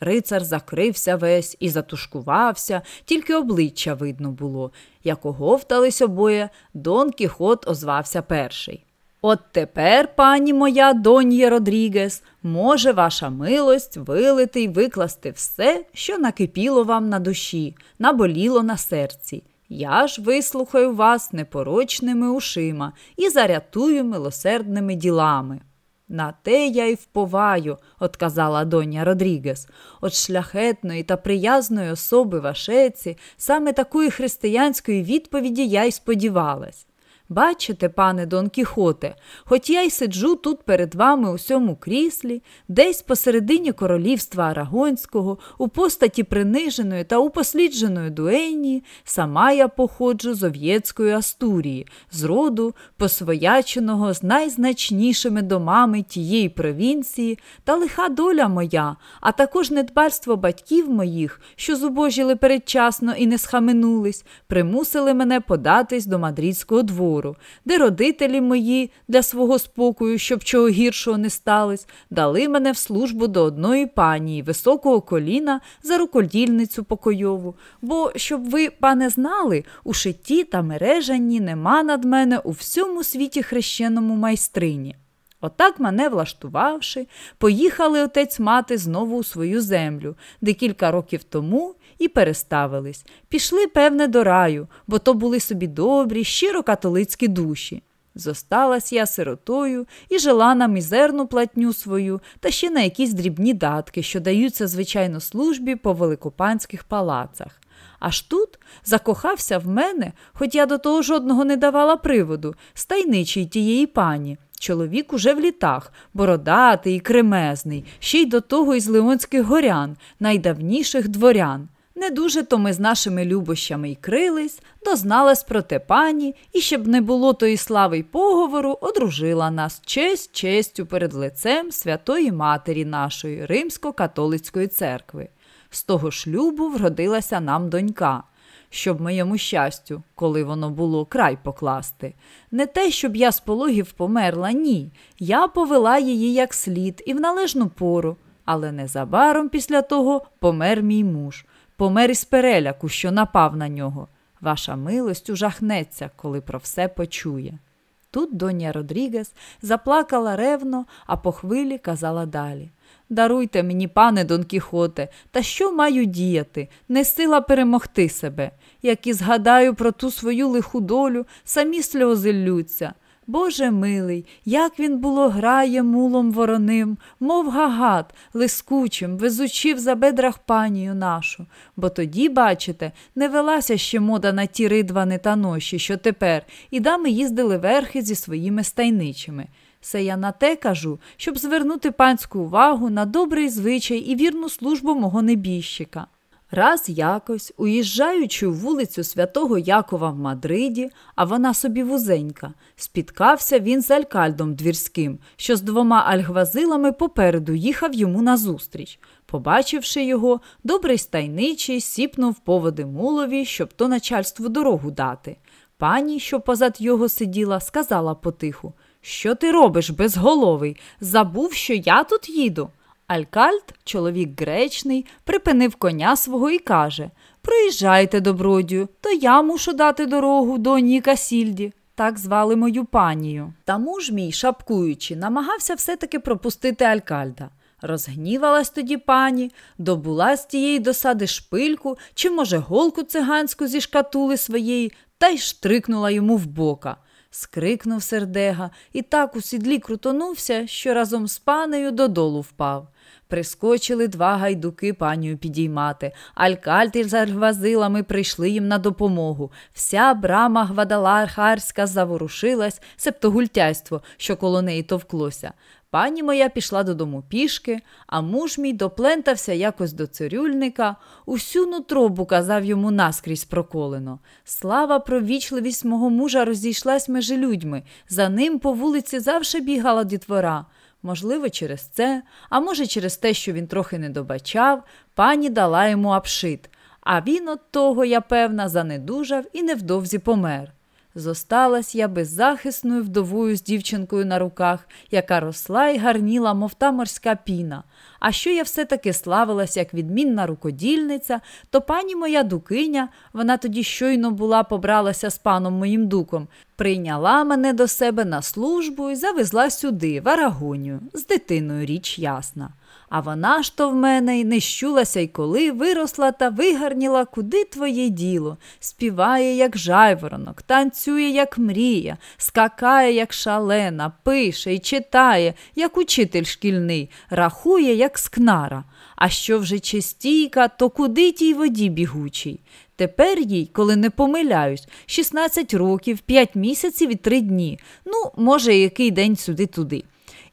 Speaker 1: Рицар закрився весь і затушкувався, тільки обличчя видно було. Як оговтались обоє, Дон Кіхот озвався перший. От тепер, пані моя доньє Родрігес, може ваша милость вилити й викласти все, що накипіло вам на душі, наболіло на серці. Я ж вислухаю вас непорочними ушима і зарятую милосердними ділами. На те я й вповаю, отказала доня Родрігес, от шляхетної та приязної особи вашеці, саме такої християнської відповіді я й сподівалась. Бачите, пане Дон Кіхоте, хоч я й сиджу тут перед вами у сьому кріслі, десь посередині королівства Арагонського, у постаті приниженої та упослідженої дуенії, сама я походжу з Ов'єцької Астурії, з роду, посвояченого з найзначнішими домами тієї провінції, та лиха доля моя, а також недбальство батьків моїх, що зубожили передчасно і не схаменулись, примусили мене податись до мадридського двору двору, де родителі мої для свого спокою, щоб чого гіршого не сталося, дали мене в службу до одної панії, високого коліна за рукодільницю покойову. Бо, щоб ви, пане, знали, у шитті та мережанні нема над мене у всьому світі хрещеному майстрині. Отак мене влаштувавши, поїхали отець мати знову у свою землю, де кілька років тому і переставились. Пішли, певне, до раю, бо то були собі добрі, щиро католицькі душі. Зосталась я сиротою і жила на мізерну платню свою та ще на якісь дрібні датки, що даються, звичайно, службі по великопанських палацах. Аж тут закохався в мене, хоч я до того жодного не давала приводу, стайничий тієї пані. Чоловік уже в літах, бородатий і кремезний, ще й до того із Леонських горян, найдавніших дворян. Не дуже то ми з нашими любощами й крились, дозналась про те пані, і щоб не було тої слави й поговору, одружила нас честь честю перед лицем Святої Матері нашої Римсько-католицької церкви. З того шлюбу вродилася нам донька, щоб моєму щастю, коли воно було край покласти. Не те, щоб я з пологів померла, ні. Я повела її як слід і в належну пору, але незабаром після того помер мій муж помер із переляку, що напав на нього. Ваша милость ужахнеться, коли про все почує. Тут доня Родрігес заплакала ревно, а по хвилі казала далі Даруйте мені, пане Дон Кіхоте, та що маю діяти? Не сила перемогти себе. Як і згадаю про ту свою лиху долю, самі сльози ллються. Боже милий, як він було грає мулом вороним, мов гагат, лискучим, везучив за бедрах панію нашу. Бо тоді, бачите, не велася ще мода на ті ридвани та ноші, що тепер, і дами їздили верхи зі своїми стайничими. Це я на те кажу, щоб звернути панську увагу на добрий звичай і вірну службу мого небіжчика. Раз якось, уїжджаючи у вулицю Святого Якова в Мадриді, а вона собі вузенька, спіткався він з алькальдом двірським, що з двома альгвазилами попереду їхав йому назустріч. Побачивши його, добрий стайничий сіпнув поводи мулові, щоб то начальству дорогу дати. Пані, що позад його сиділа, сказала потиху Що ти робиш, безголовий? Забув, що я тут їду. Алькальт, чоловік гречний, припинив коня свого і каже Проїжджайте, добродію, то я мушу дати дорогу доні Касільді. Так звали мою панію. Та муж мій, шапкуючи, намагався все-таки пропустити Алькальда. Розгнівалась тоді пані, добула з тієї досади шпильку чи, може, голку циганську зі шкатули своєї, та й штрикнула йому в бока скрикнув сердега і так у сідлі крутонувся, що разом з панею додолу впав. Прискочили два гайдуки панію підіймати. Алькальти з альгвазилами прийшли їм на допомогу. Вся брама гвадалахарська заворушилась, себто гультяйство, що коло неї товклося. Пані моя пішла додому пішки, а муж мій доплентався якось до цирюльника, усю нутробу казав йому наскрізь проколено. Слава про вічливість мого мужа розійшлась між людьми. За ним по вулиці завше бігала дітвора. Можливо, через це, а може, через те, що він трохи не добачав, пані дала йому апшит. А він от того, я певна, занедужав і невдовзі помер. Зосталась я беззахисною вдовою з дівчинкою на руках, яка росла і гарніла, мов та морська піна. А що я все-таки славилась як відмінна рукодільниця, то пані моя дукиня, вона тоді щойно була побралася з паном моїм дуком, прийняла мене до себе на службу і завезла сюди, в Арагонію, з дитиною річ ясна. А вона ж то в мене й не щулася й коли виросла та вигарніла, куди твоє діло, співає, як жайворонок, танцює, як мрія, скакає, як шалена, пише й читає, як учитель шкільний, рахує, як скнара. А що вже чистійка, то куди тій воді бігучій? Тепер їй, коли не помиляюсь, 16 років, 5 місяців і 3 дні. Ну, може, який день сюди-туди.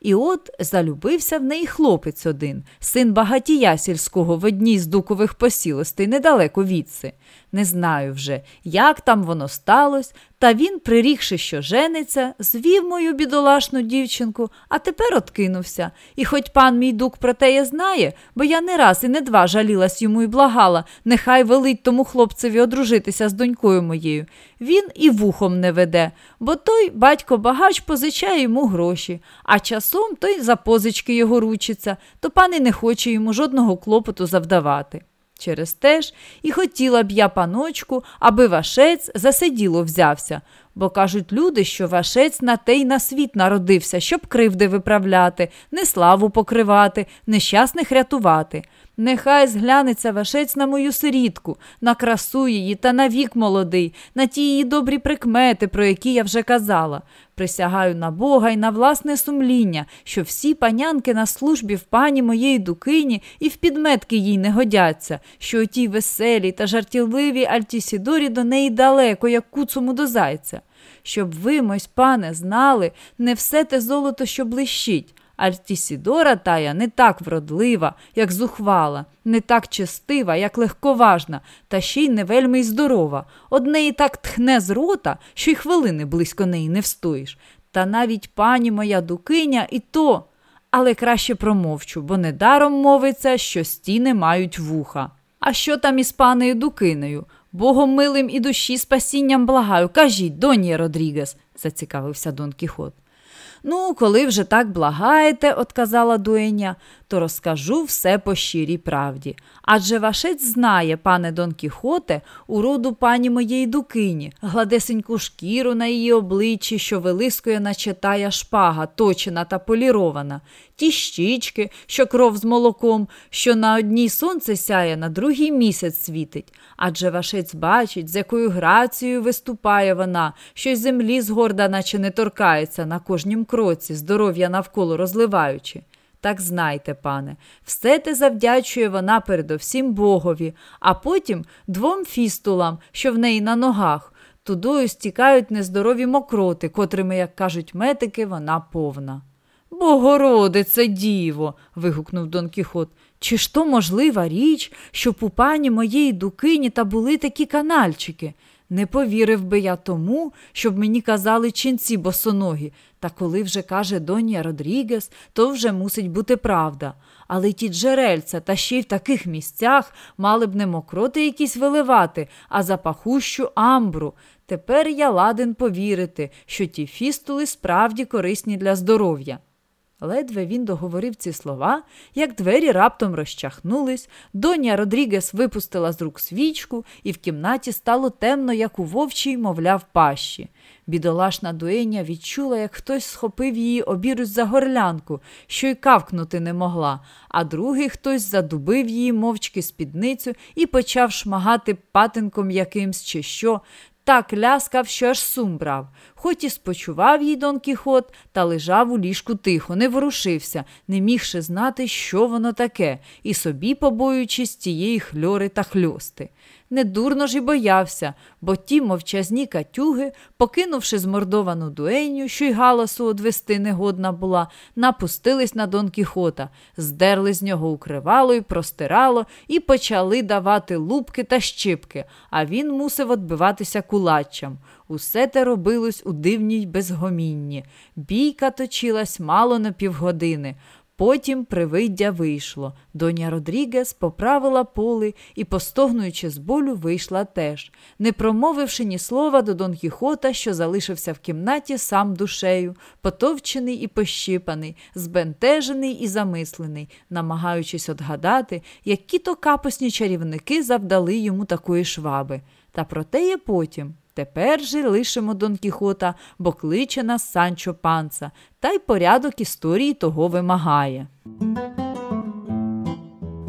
Speaker 1: І от залюбився в неї хлопець один, син багатія сільського в одній з дукових посілостей недалеко відси. Не знаю вже, як там воно сталося, та він, прирігши, що жениться, звів мою бідолашну дівчинку, а тепер откинувся. І хоч пан мій дук про те я знає, бо я не раз і не два жалілась йому і благала, нехай велить тому хлопцеві одружитися з донькою моєю. Він і вухом не веде, бо той батько багач позичає йому гроші, а часом той за позички його ручиться, то пан і не хоче йому жодного клопоту завдавати. Через те ж і хотіла б я, паночку, аби вашець засиділо взявся, бо кажуть люди, що вашець на те й на світ народився, щоб кривди виправляти, не славу покривати, нещасних рятувати. Нехай зглянеться вашець на мою сирітку, на красу її та на вік молодий, на ті її добрі прикмети, про які я вже казала. Присягаю на Бога і на власне сумління, що всі панянки на службі в пані моєї дукині і в підметки їй не годяться, що отій веселій та жартівливій Альтісідорі до неї далеко, як куцому до зайця. Щоб ви, мось пане, знали, не все те золото, що блищить. Альтісідора тая не так вродлива, як зухвала, не так честива, як легковажна, та ще й не вельми й здорова. Однеї так тхне з рота, що й хвилини близько неї не встоїш. Та навіть пані моя дукиня і то. Але краще промовчу, бо недаром мовиться, що стіни мають вуха. А що там із панею дукинею? Богом милим і душі спасінням благаю. Кажіть, доні Родрігес, зацікавився Дон Кіхот. Ну, коли вже так благаєте, отказала дуеня, то розкажу все по щирій правді. Адже вашець знає, пане Дон Кіхоте, уроду пані моєї дукині, гладесеньку шкіру на її обличчі, що вилискує, наче тая шпага, точена та полірована, ті щічки, що кров з молоком, що на одній сонце сяє, на другий місяць світить. Адже вашець бачить, з якою грацією виступає вона, що й землі згорда, наче не торкається на кожнім кроці, здоров'я навколо розливаючи. Так знайте, пане, все те завдячує вона передовсім Богові, а потім двом фістулам, що в неї на ногах. Тудою стікають нездорові мокроти, котрими, як кажуть метики, вона повна. Богородице діво. вигукнув Дон Кіхот. Чи ж то можлива річ, щоб у пані моєї дукині та були такі канальчики? Не повірив би я тому, щоб мені казали ченці босоногі, та коли вже каже Донія Родрігес, то вже мусить бути правда. Але ті джерельця та ще й в таких місцях мали б не мокроти якісь виливати, а запахущу амбру. Тепер я ладен повірити, що ті фістули справді корисні для здоров'я. Ледве він договорив ці слова, як двері раптом розчахнулись, доня Родрігес випустила з рук свічку, і в кімнаті стало темно, як у вовчій, мовляв, пащі. Бідолашна дуеня відчула, як хтось схопив її обірусь за горлянку, що й кавкнути не могла, а другий хтось задубив її мовчки спідницю і почав шмагати патинком якимсь чи що, так ляскав, що аж сум брав. Хоч і спочував їй Дон Кіхот, та лежав у ліжку тихо, не ворушився, не мігши знати, що воно таке, і собі побоюючись тієї хльори та хльости. Недурно ж і боявся, бо ті мовчазні катюги, покинувши змордовану дуеню, що й галасу одвести негодна була, напустились на Дон Кіхота, здерли з нього укривало й простирало і почали давати лупки та щипки, а він мусив отбиватися кулаччям. Усе те робилось у дивній безгомінні. Бійка точилась мало на півгодини. Потім привиддя вийшло. Доня Родрігес поправила поли і, постогнуючи з болю, вийшла теж, не промовивши ні слова до Дон Кіхота, що залишився в кімнаті сам душею, потовчений і пощипаний, збентежений і замислений, намагаючись отгадати, які то капосні чарівники завдали йому такої шваби. Та проте є потім. Тепер же лишимо Дон Кіхота, бо кличе нас Санчо Панца, та й порядок історії того вимагає.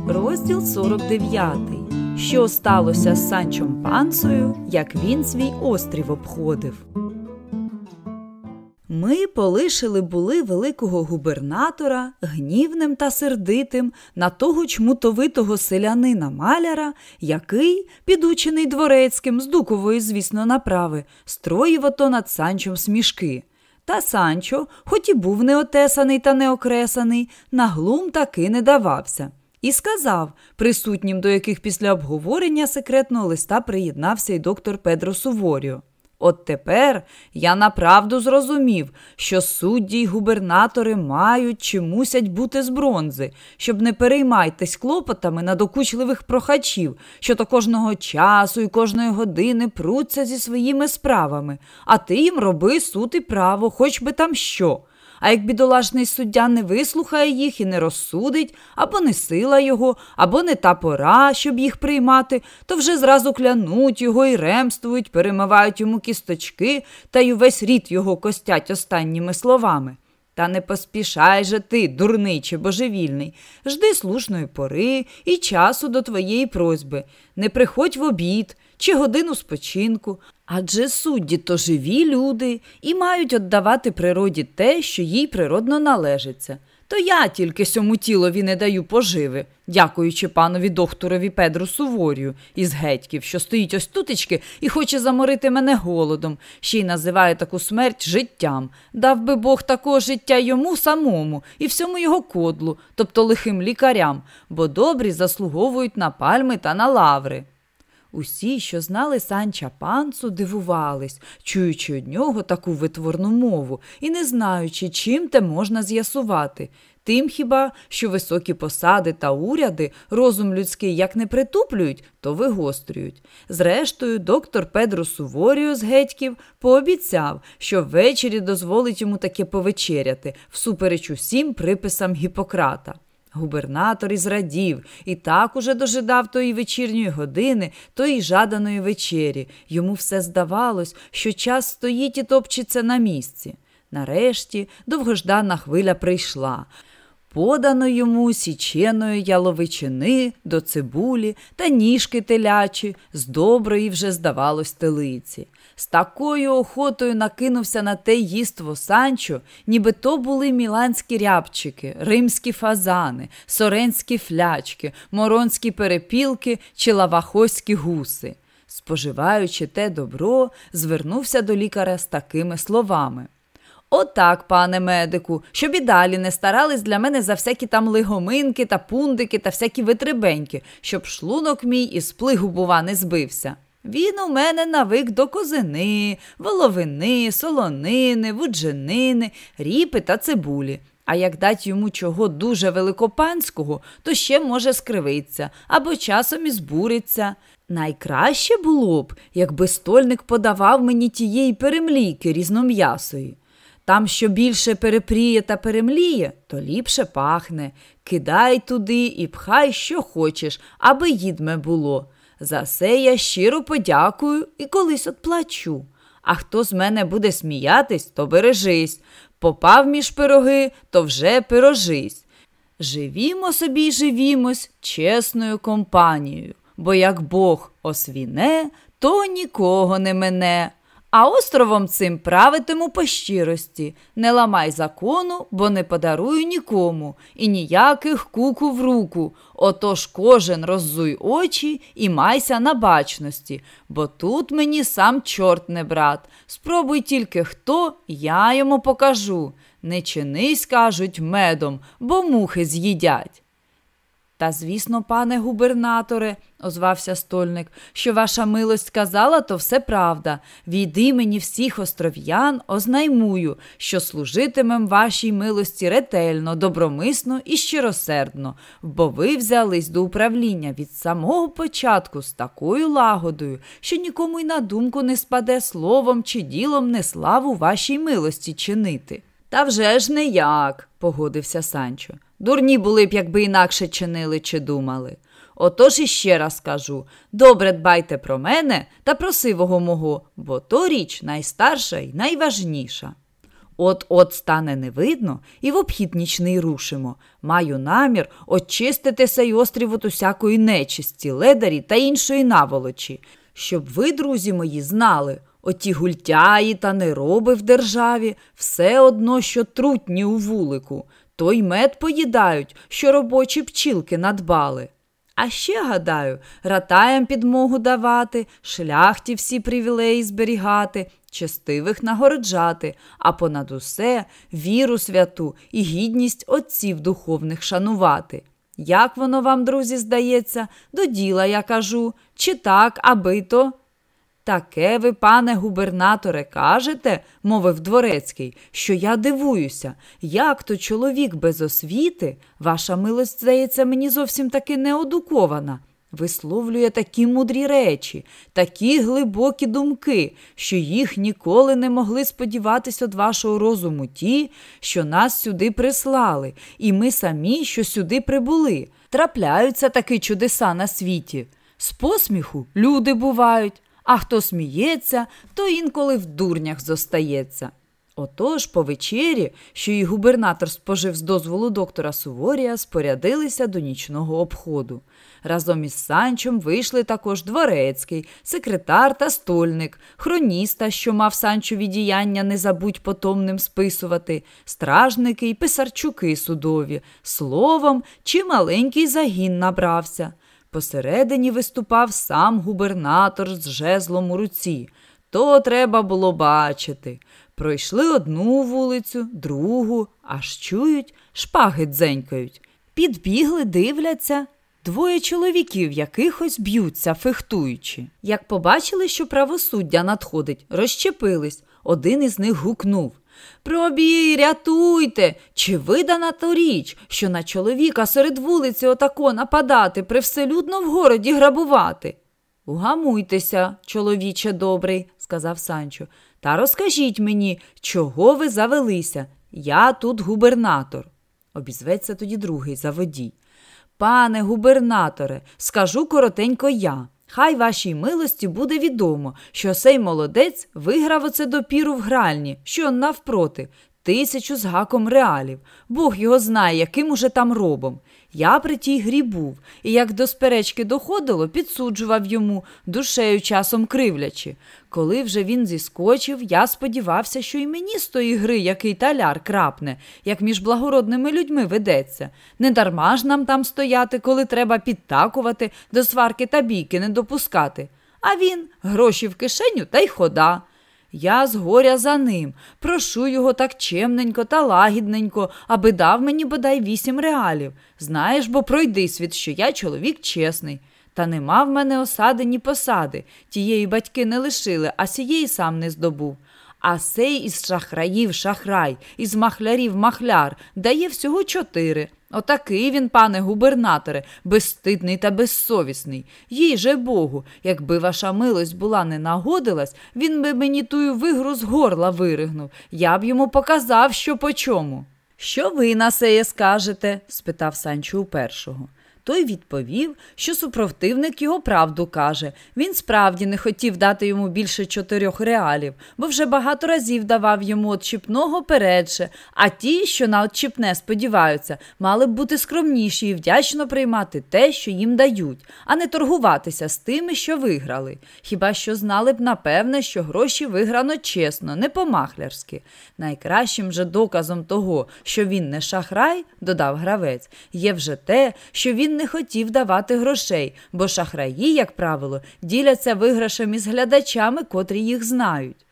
Speaker 1: Розділ 49. Що сталося з Санчом Панцею, як він свій острів обходив. Ми полишили були великого губернатора гнівним та сердитим на того чмутовитого селянина маляра, який, підучений дворецьким з дукової, звісно, направи, строїв ото над Санчом смішки. Та Санчо, хоч і був неотесаний та неокресаний, на глум таки не давався. І сказав, присутнім до яких після обговорення секретного листа приєднався й доктор Педро Суворіо. От тепер я направду зрозумів, що судді й губернатори мають чи мусять бути з бронзи, щоб не переймайтесь клопотами надокучливих прохачів, що то кожного часу і кожної години пруться зі своїми справами, а ти їм роби суд і право, хоч би там що. А як бідолашний суддя не вислухає їх і не розсудить, або не сила його, або не та пора, щоб їх приймати, то вже зразу клянуть його і ремствують, перемивають йому кісточки та й увесь рід його костять останніми словами. Та не поспішай же ти, дурний чи божевільний, жди слушної пори і часу до твоєї просьби. Не приходь в обід чи годину спочинку, Адже судді то живі люди і мають віддавати природі те, що їй природно належиться. То я тільки сьому тілові не даю поживи, дякуючи панові докторові Педру Суворію із гетьків, що стоїть ось тутечки і хоче заморити мене голодом, ще й називає таку смерть життям. Дав би Бог такого життя йому самому і всьому його кодлу, тобто лихим лікарям, бо добрі заслуговують на пальми та на лаври. Усі, що знали Санча панцу, дивувались, чуючи від нього таку витворну мову і не знаючи, чим те можна з'ясувати. Тим хіба, що високі посади та уряди розум людський як не притуплюють, то вигострюють. Зрештою, доктор Педро Суворію з гетьків пообіцяв, що ввечері дозволить йому таке повечеряти, всупереч усім приписам Гіппократа. Губернатор і зрадів і так уже дожидав тої вечірньої години, тої жаданої вечері. Йому все здавалось, що час стоїть і топчеться на місці. Нарешті довгождана хвиля прийшла. Подано йому січеної яловичини до цибулі та ніжки телячі з доброї вже, здавалось, телиці. З такою охотою накинувся на те їство Санчо, ніби то були міланські рябчики, римські фазани, соренські флячки, моронські перепілки чи лавахоські гуси. Споживаючи те добро, звернувся до лікаря з такими словами. Отак, пане медику, щоб і далі не старались для мене за всякі там лигоминки та пундики та всякі витребеньки, щоб шлунок мій із плигу, бува, не збився. Він у мене навик до козини, воловини, солонини, вудженини, ріпи та цибулі. А як дать йому чого дуже великопанського, то ще може скривиться або часом і збуриться. Найкраще було б, якби стольник подавав мені тієї перемлійки різном'ясої. Там, що більше перепріє та перемліє, то ліпше пахне. Кидай туди і пхай, що хочеш, аби їдме було. За це я щиро подякую і колись отплачу. А хто з мене буде сміятись, то бережись. Попав між пироги, то вже пирожись. Живімо собі й живімось чесною компанією, бо як Бог освіне, то нікого не мене. А островом цим правитиму по щирості. Не ламай закону, бо не подарую нікому, і ніяких куку в руку. Отож кожен роззуй очі і майся на бачності, бо тут мені сам чорт не брат. Спробуй тільки хто, я йому покажу. Не чинись, кажуть, медом, бо мухи з'їдять. Та, звісно, пане губернаторе, озвався стольник, що ваша милость сказала, то все правда. Від імені всіх остров'ян ознаймую, що служитимем вашій милості ретельно, добромисно і щиросердно, бо ви взялись до управління від самого початку з такою лагодою, що нікому й на думку не спаде словом чи ділом неславу вашій милості чинити. Та вже ж не як, погодився Санчо. Дурні були б, якби інакше чинили чи думали. Отож іще раз кажу добре дбайте про мене та про сивого мого, бо то річ найстарша і найважніша. От от стане не видно, і в обхід нічний рушимо. Маю намір очистити сей острів от усякої нечисті, ледарі та іншої наволочі, щоб ви, друзі мої, знали. Оті гультяї та нероби в державі все одно, що трутні у вулику, той мед поїдають, що робочі пчілки надбали. А ще, гадаю, ратаям підмогу давати, шляхті всі привілеї зберігати, честивих нагороджати, а понад усе віру святу і гідність отців духовних шанувати. Як воно вам, друзі, здається, до діла я кажу, чи так, аби то. Таке ви, пане губернаторе, кажете, мовив дворецький, що я дивуюся, як то чоловік без освіти, ваша милость, здається, мені зовсім таки неодукована, висловлює такі мудрі речі, такі глибокі думки, що їх ніколи не могли сподіватися від вашого розуму ті, що нас сюди прислали, і ми самі, що сюди прибули. Трапляються такі чудеса на світі. З посміху люди бувають а хто сміється, то інколи в дурнях зостається. Отож, по вечері, що і губернатор спожив з дозволу доктора Суворія, спорядилися до нічного обходу. Разом із Санчом вийшли також дворецький, секретар та стольник, хроніста, що мав Санчові діяння не забудь потомним списувати, стражники й писарчуки судові, словом, чи маленький загін набрався. Посередині виступав сам губернатор з жезлом у руці. То треба було бачити. Пройшли одну вулицю, другу, аж чують, шпаги дзенькають. Підбігли, дивляться. Двоє чоловіків якихось б'ються, фехтуючи. Як побачили, що правосуддя надходить, розщепились. Один із них гукнув Пробій, рятуйте! Чи видана то річ, що на чоловіка серед вулиці отако нападати, привселюдно в городі грабувати? Угамуйтеся, чоловіче добрий, сказав Санчо, та розкажіть мені, чого ви завелися? Я тут губернатор. Обізветься тоді другий заводій. Пане губернаторе, скажу коротенько я. Хай вашій милості буде відомо, що сей молодець виграв оце допіру в гральні, що навпроти, тисячу з гаком реалів. Бог його знає, яким уже там робом. Я при тій грі був, і як до сперечки доходило, підсуджував йому, душею часом кривлячи. Коли вже він зіскочив, я сподівався, що й мені з тої гри який таляр крапне, як між благородними людьми ведеться. Не дарма ж нам там стояти, коли треба підтакувати, до сварки та бійки не допускати. А він гроші в кишеню та й хода. Я з горя за ним, прошу його так чемненько та лагідненько, аби дав мені бодай вісім реалів. Знаєш, бо пройди світ, що я чоловік чесний. Та нема в мене осади, ні посади. Тієї батьки не лишили, а сієї сам не здобув. А сей із шахраїв шахрай, із махлярів махляр дає всього чотири. Отакий він, пане губернаторе, безстидний та безсовісний. Їй же Богу, якби ваша милость була не нагодилась, він би мені тую вигру з горла виригнув. Я б йому показав, що по чому. Що ви на сеє скажете? спитав Санчо у першого. Той відповів, що супротивник його правду каже. Він справді не хотів дати йому більше чотирьох реалів, бо вже багато разів давав йому отчіпного передше, а ті, що на отчіпне сподіваються, мали б бути скромніші і вдячно приймати те, що їм дають, а не торгуватися з тими, що виграли. Хіба що знали б напевне, що гроші виграно чесно, не по-махлярськи. Найкращим же доказом того, що він не шахрай, додав гравець, є вже те, що він не хотів давати грошей, бо шахраї, як правило, діляться виграшем із глядачами, котрі їх знають.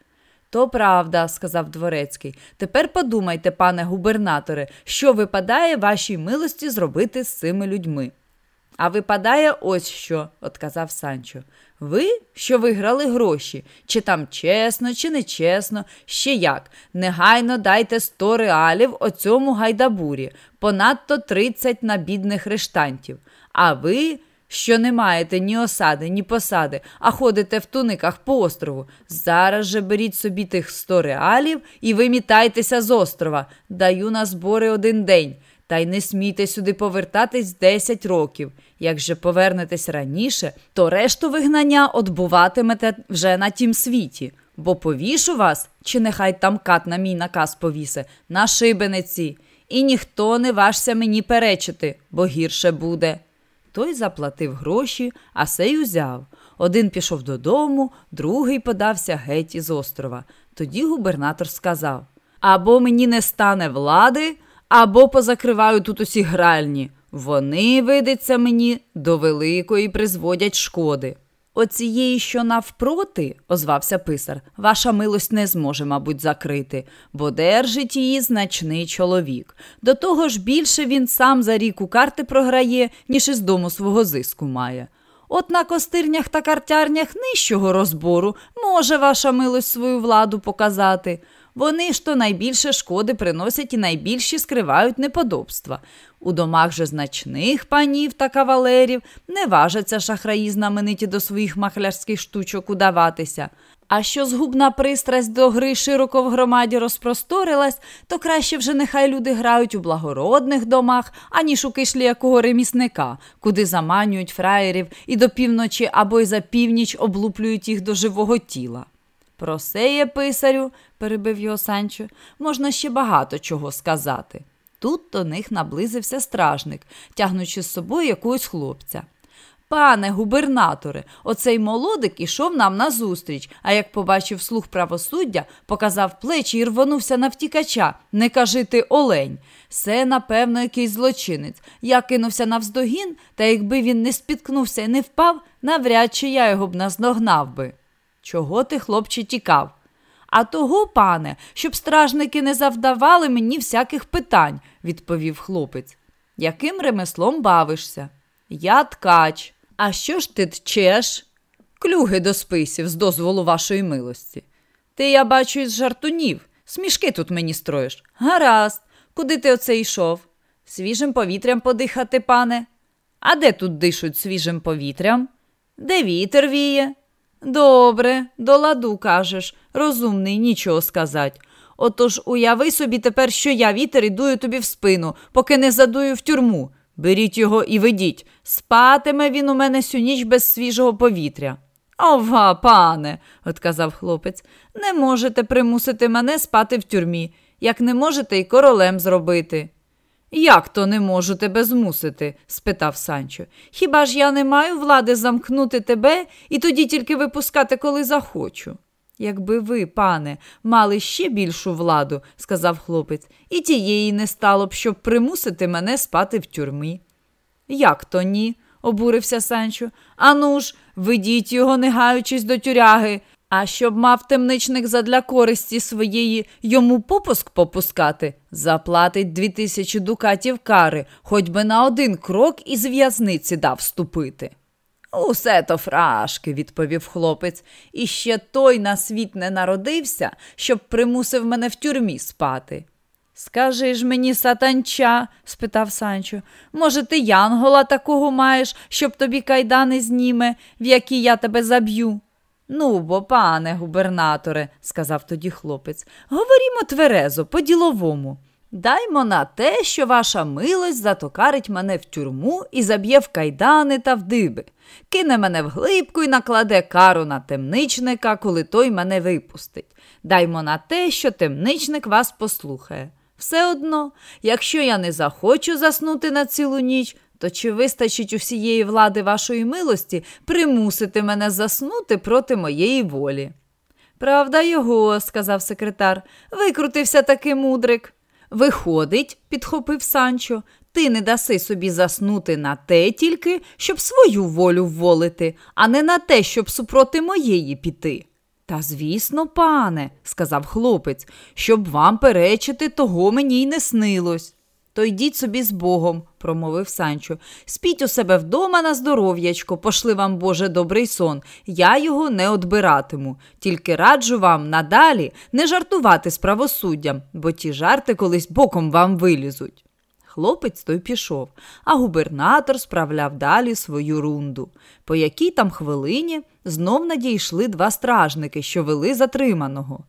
Speaker 1: То правда, сказав дворецький. Тепер подумайте, пане губернаторе, що випадає вашій милості зробити з цими людьми. А випадає ось що, отказав Санчо. Ви, що виграли гроші, чи там чесно, чи нечесно, ще як. Негайно дайте сто реалів оцьому гайдабурі, понадто тридцять на бідних рештантів. А ви, що не маєте ні осади, ні посади, а ходите в туниках по острову, зараз же беріть собі тих сто реалів і вимітайтеся з острова. Даю на збори один день. Та й не смійте сюди повертатись десять років. Як же повернетесь раніше, то решту вигнання отбуватимете вже на тім світі, бо повішу вас, чи нехай там кат на мій наказ повісе, на шибениці, і ніхто не важся мені перечити, бо гірше буде. Той заплатив гроші, а сей узяв. Один пішов додому, другий подався геть із острова. Тоді губернатор сказав або мені не стане влади, або позакриваю тут усі гральні. Вони, видиться мені, до великої призводять шкоди. Оцієї, що навпроти, озвався писар, ваша милость не зможе, мабуть, закрити, бо держить її значний чоловік. До того ж більше він сам за рік у карти програє, ніж із дому свого зиску має. От на костирнях та картярнях нижчого розбору може ваша милость свою владу показати. Вони ж то найбільше шкоди приносять і найбільші скривають неподобства. У домах же значних панів та кавалерів не важаться шахраї знамениті до своїх махлярських штучок удаватися. А що згубна пристрасть до гри широко в громаді розпросторилась, то краще вже нехай люди грають у благородних домах, аніж у кишлі якого ремісника, куди заманюють фраєрів і до півночі або й за північ облуплюють їх до живого тіла. Про сеє, писарю, перебив його Санчо, можна ще багато чого сказати. Тут до них наблизився стражник, тягнучи з собою якогось хлопця. Пане губернаторе, оцей молодик ішов нам назустріч, а як побачив слух правосуддя, показав плечі і рвонувся на втікача. Не кажи ти олень. Це, напевно, якийсь злочинець. Я кинувся навздогін, та якби він не спіткнувся і не впав, навряд чи я його б наздогнав би. Чого ти, хлопче, тікав? А того, пане, щоб стражники не завдавали мені всяких питань, відповів хлопець. Яким ремеслом бавишся? Я ткач. А що ж ти тчеш? Клюги до списів з дозволу вашої милості. Ти, я бачу, із жартунів. Смішки тут мені строїш. Гаразд, куди ти оце йшов? Свіжим повітрям подихати, пане. А де тут дишуть свіжим повітрям? Де вітер віє? Добре, до ладу кажеш, розумний, нічого сказать. Отож уяви собі тепер, що я вітер і дую тобі в спину, поки не задую в тюрму. Беріть його і ведіть. Спатиме він у мене сю ніч без свіжого повітря. Ова, пане, отказав хлопець, не можете примусити мене спати в тюрмі, як не можете й королем зробити. Як то не можу тебе змусити? спитав Санчо. Хіба ж я не маю влади замкнути тебе і тоді тільки випускати, коли захочу? Якби ви, пане, мали ще більшу владу, сказав хлопець, і тієї не стало б, щоб примусити мене спати в тюрмі. Як то ні? обурився Санчо. Ану ж, ведіть його, не гаючись до тюряги. А щоб мав темничник задля користі своєї йому попуск попускати, заплатить дві тисячі дукатів кари, хоч би на один крок із в'язниці дав ступити. Усе то фрашки, відповів хлопець, і ще той на світ не народився, щоб примусив мене в тюрмі спати. Скажи ж мені, сатанча, спитав Санчо, може, ти янгола такого маєш, щоб тобі кайдани зніме, в які я тебе заб'ю? Ну, бо, пане губернаторе, сказав тоді хлопець, говорімо тверезо, по-діловому. Даймо на те, що ваша милость затокарить мене в тюрму і заб'є в кайдани та в диби, кине мене в глибку і накладе кару на темничника, коли той мене випустить. Даймо на те, що темничник вас послухає. Все одно, якщо я не захочу заснути на цілу ніч, то чи вистачить усієї влади вашої милості примусити мене заснути проти моєї волі? Правда, його, сказав секретар, викрутився таки мудрик. Виходить, підхопив Санчо, ти не даси собі заснути на те тільки, щоб свою волю вволити, а не на те, щоб супроти моєї піти. Та, звісно, пане, сказав хлопець, щоб вам перечити, того мені й не снилось. То йдіть собі з Богом, промовив Санчо. Спіть у себе вдома на здоров'ячко, пошли вам, Боже, добрий сон. Я його не одбиратиму. Тільки раджу вам надалі не жартувати з правосуддям, бо ті жарти колись боком вам вилізуть. Хлопець той пішов, а губернатор справляв далі свою рунду. По якій там хвилині знов надійшли два стражники, що вели затриманого.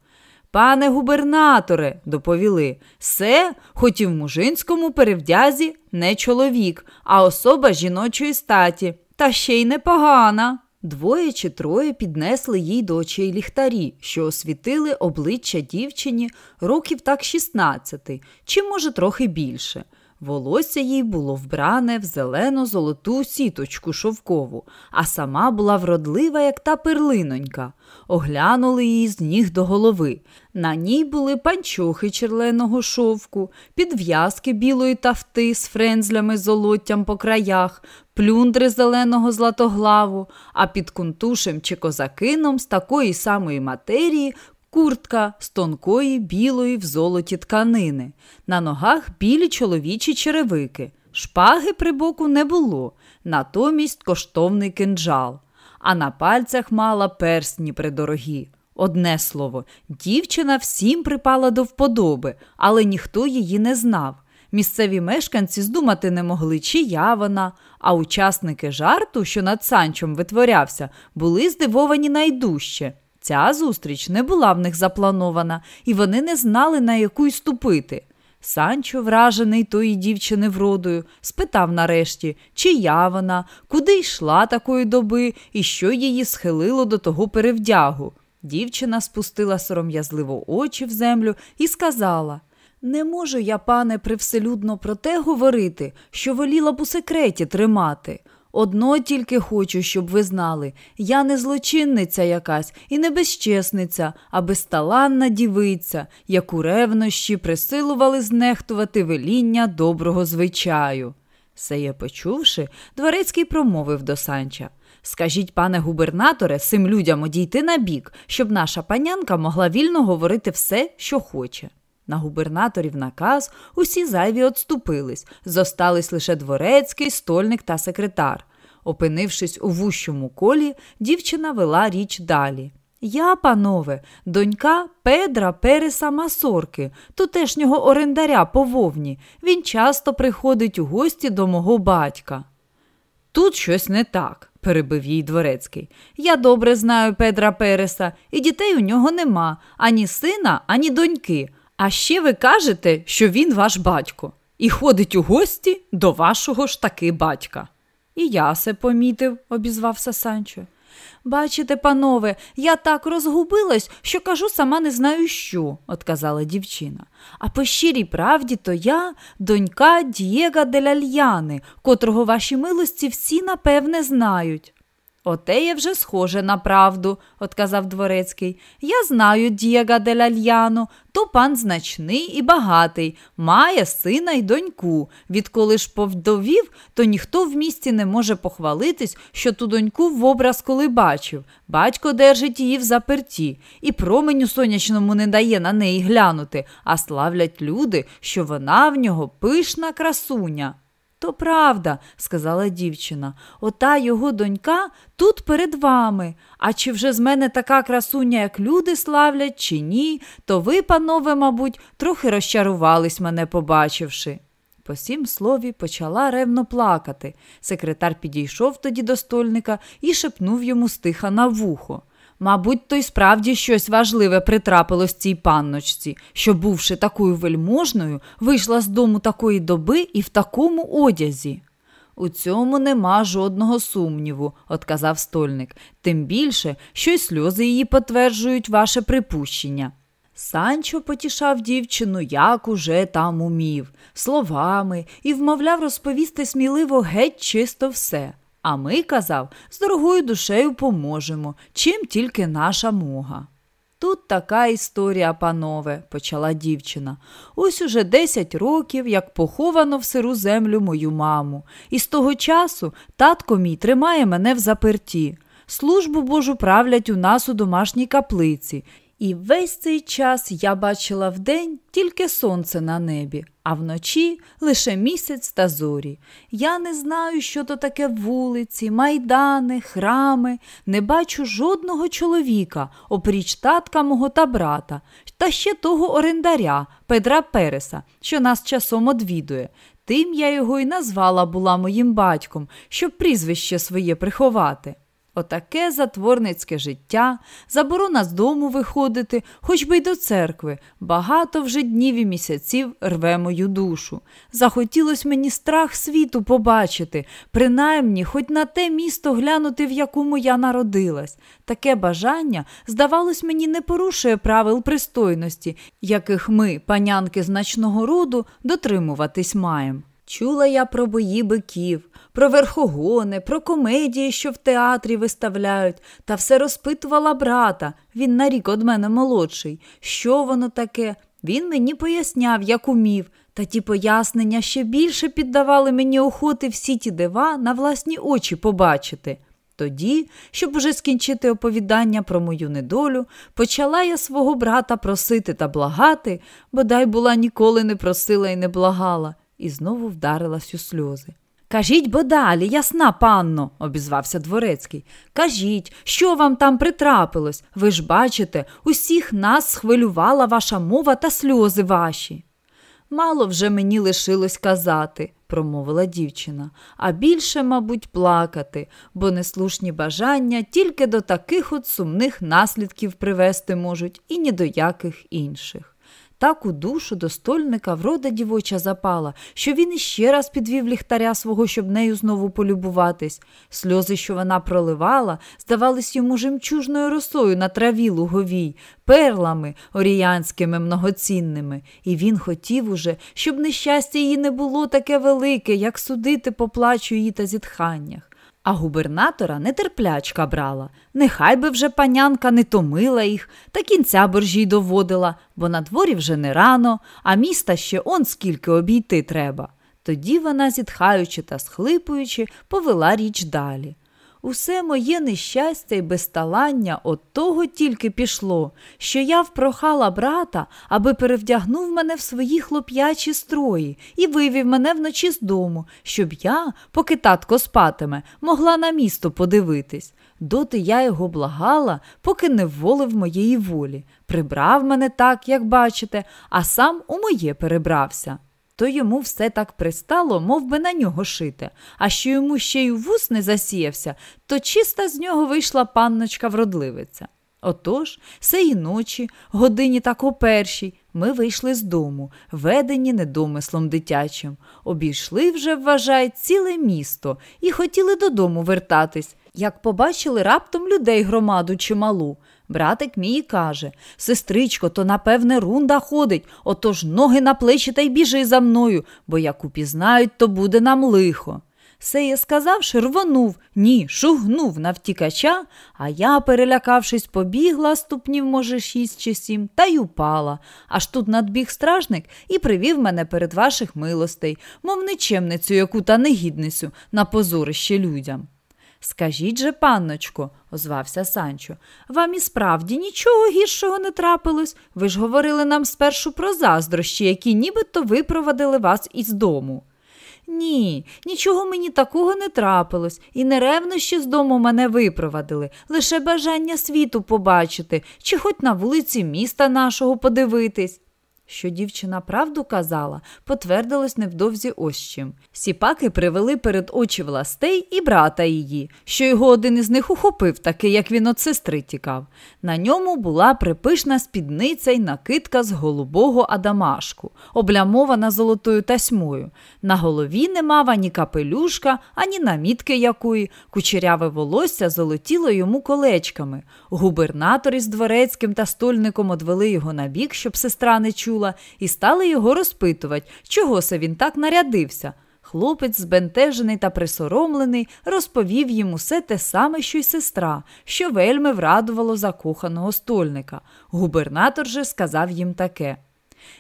Speaker 1: Пане губернаторе, доповіли, се, хоч і в мужинському перевдязі, не чоловік, а особа жіночої статі, та ще й непогана. Двоє чи троє піднесли їй до очей ліхтарі, що освітили обличчя дівчині років так 16, чи, може, трохи більше. Волосся їй було вбране в зелену золоту сіточку шовкову, а сама була вродлива, як та перлинонька. Оглянули її з ніг до голови. На ній були панчохи черленого шовку, підв'язки білої тафти з френзлями золоттям по краях, плюндри зеленого златоглаву, а під кунтушем чи козакином з такої самої матерії куртка з тонкої білої в золоті тканини, на ногах білі чоловічі черевики. Шпаги при боку не було, натомість коштовний кинджал, а на пальцях мала персні придорогі. Одне слово, дівчина всім припала до вподоби, але ніхто її не знав. Місцеві мешканці здумати не могли, чия вона, а учасники жарту, що над санчом витворявся, були здивовані найдужче. Ця зустріч не була в них запланована, і вони не знали, на яку й ступити. Санчо, вражений тої дівчини вродою, спитав нарешті, чия вона, куди йшла такої доби і що її схилило до того перевдягу. Дівчина спустила сором'язливо очі в землю і сказала Не можу я, пане, привселюдно про те говорити, що воліла б у секреті тримати. Одно тільки хочу, щоб ви знали, я не злочинниця якась і не безчесниця, а безталанна дівиця, яку ревнощі присилували знехтувати веління доброго звичаю. Сеє почувши, дворецький промовив до санча Скажіть, пане губернаторе, сим людям одійти на бік, щоб наша панянка могла вільно говорити все, що хоче. На губернаторів наказ усі зайві отступились, зостались лише дворецький, стольник та секретар. Опинившись у вущому колі, дівчина вела річ далі. Я, панове, донька Педра Переса Масорки, тутешнього орендаря по вовні. Він часто приходить у гості до мого батька. Тут щось не так, перебив їй дворецький. Я добре знаю Педра Переса, і дітей у нього нема ані сина, ані доньки. А ще ви кажете, що він ваш батько, і ходить у гості до вашого ж таки батька. І я се помітив, обізвався Санчо. Бачите, панове, я так розгубилась, що кажу, сама не знаю що, отказала дівчина. А по щирій правді, то я донька Дієга Деляльяни, котрого ваші милості всі напевне знають. Оте є вже схоже на правду, отказав дворецький. Я знаю Дієга Деляльяно, то пан значний і багатий, має сина й доньку. Відколи ж повдовів, то ніхто в місті не може похвалитись, що ту доньку в образ коли бачив. Батько держить її в заперті, і променю сонячному не дає на неї глянути, а славлять люди, що вона в нього пишна красуня. То правда, сказала дівчина, ота його донька тут перед вами. А чи вже з мене така красуня, як люди славлять, чи ні, то ви, панове, мабуть, трохи розчарувались мене, побачивши. По сім слові почала ревно плакати. Секретар підійшов тоді до стольника і шепнув йому стиха на вухо. Мабуть, то й справді щось важливе притрапилось цій панночці, що, бувши такою вельможною, вийшла з дому такої доби і в такому одязі. У цьому нема жодного сумніву, отказав стольник, тим більше, що й сльози її потверджують ваше припущення. Санчо потішав дівчину, як уже там умів, словами і вмовляв розповісти сміливо геть чисто все. А ми, казав, з дорогою душею поможемо, чим тільки наша мога. Тут така історія, панове, почала дівчина. Ось уже десять років, як поховано в сиру землю мою маму, і з того часу татко мій тримає мене в заперті. Службу Божу правлять у нас у домашній каплиці, і весь цей час я бачила вдень тільки сонце на небі, а вночі лише місяць та зорі. Я не знаю, що то таке вулиці, майдани, храми, не бачу жодного чоловіка, опріч татка мого та брата, та ще того орендаря Педра Переса, що нас часом одвідує. Тим я його й назвала була моїм батьком, щоб прізвище своє приховати. Отаке затворницьке життя, заборона з дому виходити, хоч би й до церкви, багато вже днів і місяців рве мою душу. Захотілось мені страх світу побачити, принаймні, хоч на те місто глянути, в якому я народилась. Таке бажання, здавалось, мені не порушує правил пристойності, яких ми, панянки значного роду, дотримуватись маємо. Чула я про бої биків, про верхогони, про комедії, що в театрі виставляють, та все розпитувала брата, він на рік од мене молодший. Що воно таке? Він мені поясняв, як умів, та ті пояснення ще більше піддавали мені охоти всі ті дива на власні очі побачити. Тоді, щоб уже скінчити оповідання про мою недолю, почала я свого брата просити та благати, бодай була ніколи не просила і не благала, і знову вдарилась у сльози. Кажіть бо далі, ясна панно, обізвався дворецький. Кажіть, що вам там притрапилось? Ви ж бачите, усіх нас схвилювала ваша мова та сльози ваші. Мало вже мені лишилось казати, промовила дівчина, а більше, мабуть, плакати, бо неслушні бажання тільки до таких от сумних наслідків привести можуть і ні до яких інших. Так у душу до стольника врода дівоча запала, що він іще раз підвів ліхтаря свого, щоб нею знову полюбуватись. Сльози, що вона проливала, здавались йому жемчужною росою на траві луговій, перлами оріянськими многоцінними, і він хотів уже, щоб нещастя її не було таке велике, як судити по плачу її та зітханнях. А губернатора нетерплячка брала. Нехай би вже панянка не томила їх, та кінця боржій доводила, бо на дворі вже не рано, а міста ще он скільки обійти треба. Тоді вона, зітхаючи та схлипуючи, повела річ далі. Усе моє нещастя і безталання от того тільки пішло, що я впрохала брата, аби перевдягнув мене в свої хлоп'ячі строї і вивів мене вночі з дому, щоб я, поки татко спатиме, могла на місто подивитись. Доти я його благала, поки не вволив моєї волі. Прибрав мене так, як бачите, а сам у моє перебрався то йому все так пристало, мов би на нього шити, а що йому ще й вус не засіявся, то чиста з нього вийшла панночка вродливиця. Отож, сеї ночі, годині так о першій, ми вийшли з дому, ведені недомислом дитячим. Обійшли вже, вважай, ціле місто і хотіли додому вертатись, як побачили раптом людей громаду чималу. Братик мій каже Сестричко, то напевне рунда ходить, отож ноги на плечі та й біжи за мною, бо як упізнають, то буде нам лихо. Сеє сказавши, рвонув, ні, шугнув на втікача, а я, перелякавшись, побігла ступнів, може, шість чи сім, та й упала. Аж тут надбіг стражник і привів мене перед ваших милостей, мов нечемницю, яку та негідницю на позорище людям. Скажіть же, панночко, озвався Санчо, вам і справді нічого гіршого не трапилось. Ви ж говорили нам спершу про заздрощі, які нібито випровадили вас із дому. Ні, нічого мені такого не трапилось, і не ревнощі з дому мене випровадили, лише бажання світу побачити, чи хоч на вулиці міста нашого подивитись. Що дівчина правду казала, потвердилось невдовзі ось чим. Сіпаки привели перед очі властей і брата її, що його один із них ухопив, таки, як він від сестри тікав. На ньому була припишна спідниця й накидка з голубого адамашку, облямована золотою тасьмою. На голові не мав ані капелюшка, ані намітки якої, кучеряве волосся золотіло йому колечками. Губернатор із дворецьким та стольником одвели його на бік, щоб сестра не чула, і стали його розпитувати, чого се він так нарядився. Хлопець, збентежений та присоромлений, розповів їм усе те саме, що й сестра, що вельми врадувало закоханого стольника. Губернатор же сказав їм таке.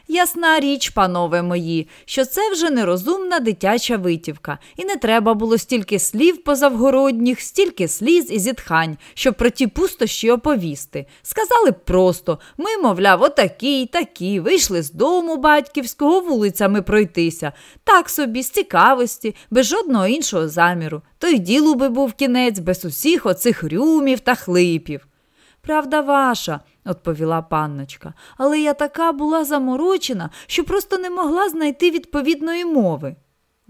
Speaker 1: Ясна річ, панове мої, що це вже нерозумна дитяча витівка, і не треба було стільки слів позавгородніх, стільки сліз і зітхань, щоб про ті пустощі оповісти. Сказали б просто ми, мовляв, отакі й такі, вийшли з дому батьківського вулицями пройтися, так собі, з цікавості, без жодного іншого заміру. То й ділу би був кінець без усіх оцих рюмів та хлипів. Правда ваша, відповіла панночка, але я така була заморочена, що просто не могла знайти відповідної мови.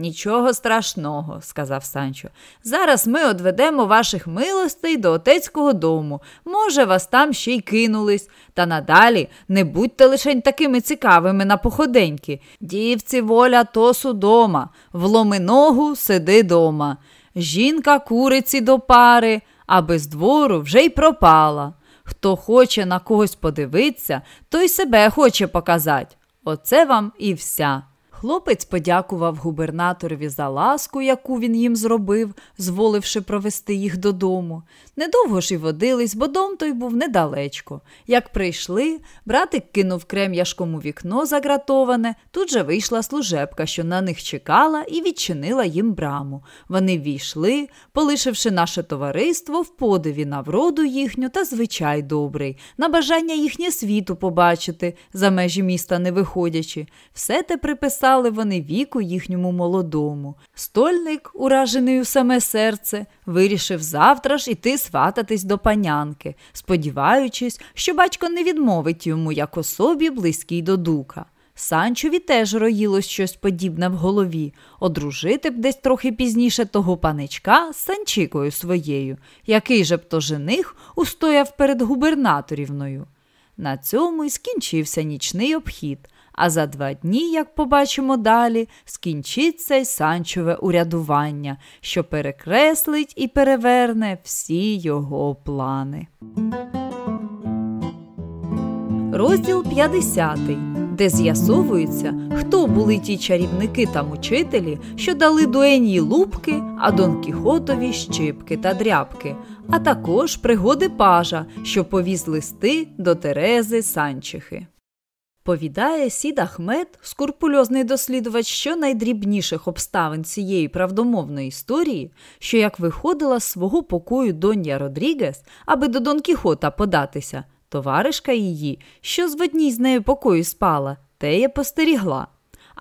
Speaker 1: Нічого страшного, сказав Санчо. Зараз ми одведемо ваших милостей до отецького дому. Може, вас там ще й кинулись. Та надалі не будьте лишень такими цікавими на походеньки. Дівці воля тосу дома, вломи ногу сиди дома. Жінка куриці до пари, а без двору вже й пропала. Хто хоче на когось подивитися, той себе хоче показати. Оце вам і вся. Хлопець подякував губернаторові за ласку, яку він їм зробив, зволивши провести їх додому. Недовго ж і водились, бо дом той був недалечко. Як прийшли, братик кинув крем'яшком у вікно загратоване, тут же вийшла служебка, що на них чекала, і відчинила їм браму. Вони війшли, полишивши наше товариство в подиві на вроду їхню та звичай добрий, на бажання їхнє світу побачити, за межі міста не виходячи. Все те приписав приписали вони віку їхньому молодому. Стольник, уражений у саме серце, вирішив завтра ж іти свататись до панянки, сподіваючись, що батько не відмовить йому як особі близькій до дука. Санчові теж роїлось щось подібне в голові, одружити б десь трохи пізніше того паничка з санчикою своєю, який же б то жених устояв перед губернаторівною. На цьому й скінчився нічний обхід, а за два дні, як побачимо далі, скінчиться й санчове урядування, що перекреслить і переверне всі його плани. Розділ 50, де з'ясовується, хто були ті чарівники та мучителі, що дали дуенії лупки, а Дон Кіхотові щипки та дрябки, а також пригоди пажа, що повіз листи до Терези Санчихи. Повідає Сід Ахмед, скурпульозний дослідувач щонайдрібніших обставин цієї правдомовної історії, що як виходила з свого покою Донья Родрігес, аби до Дон Кіхота податися, товаришка її, що з в одній з нею покою спала, теє постерігла.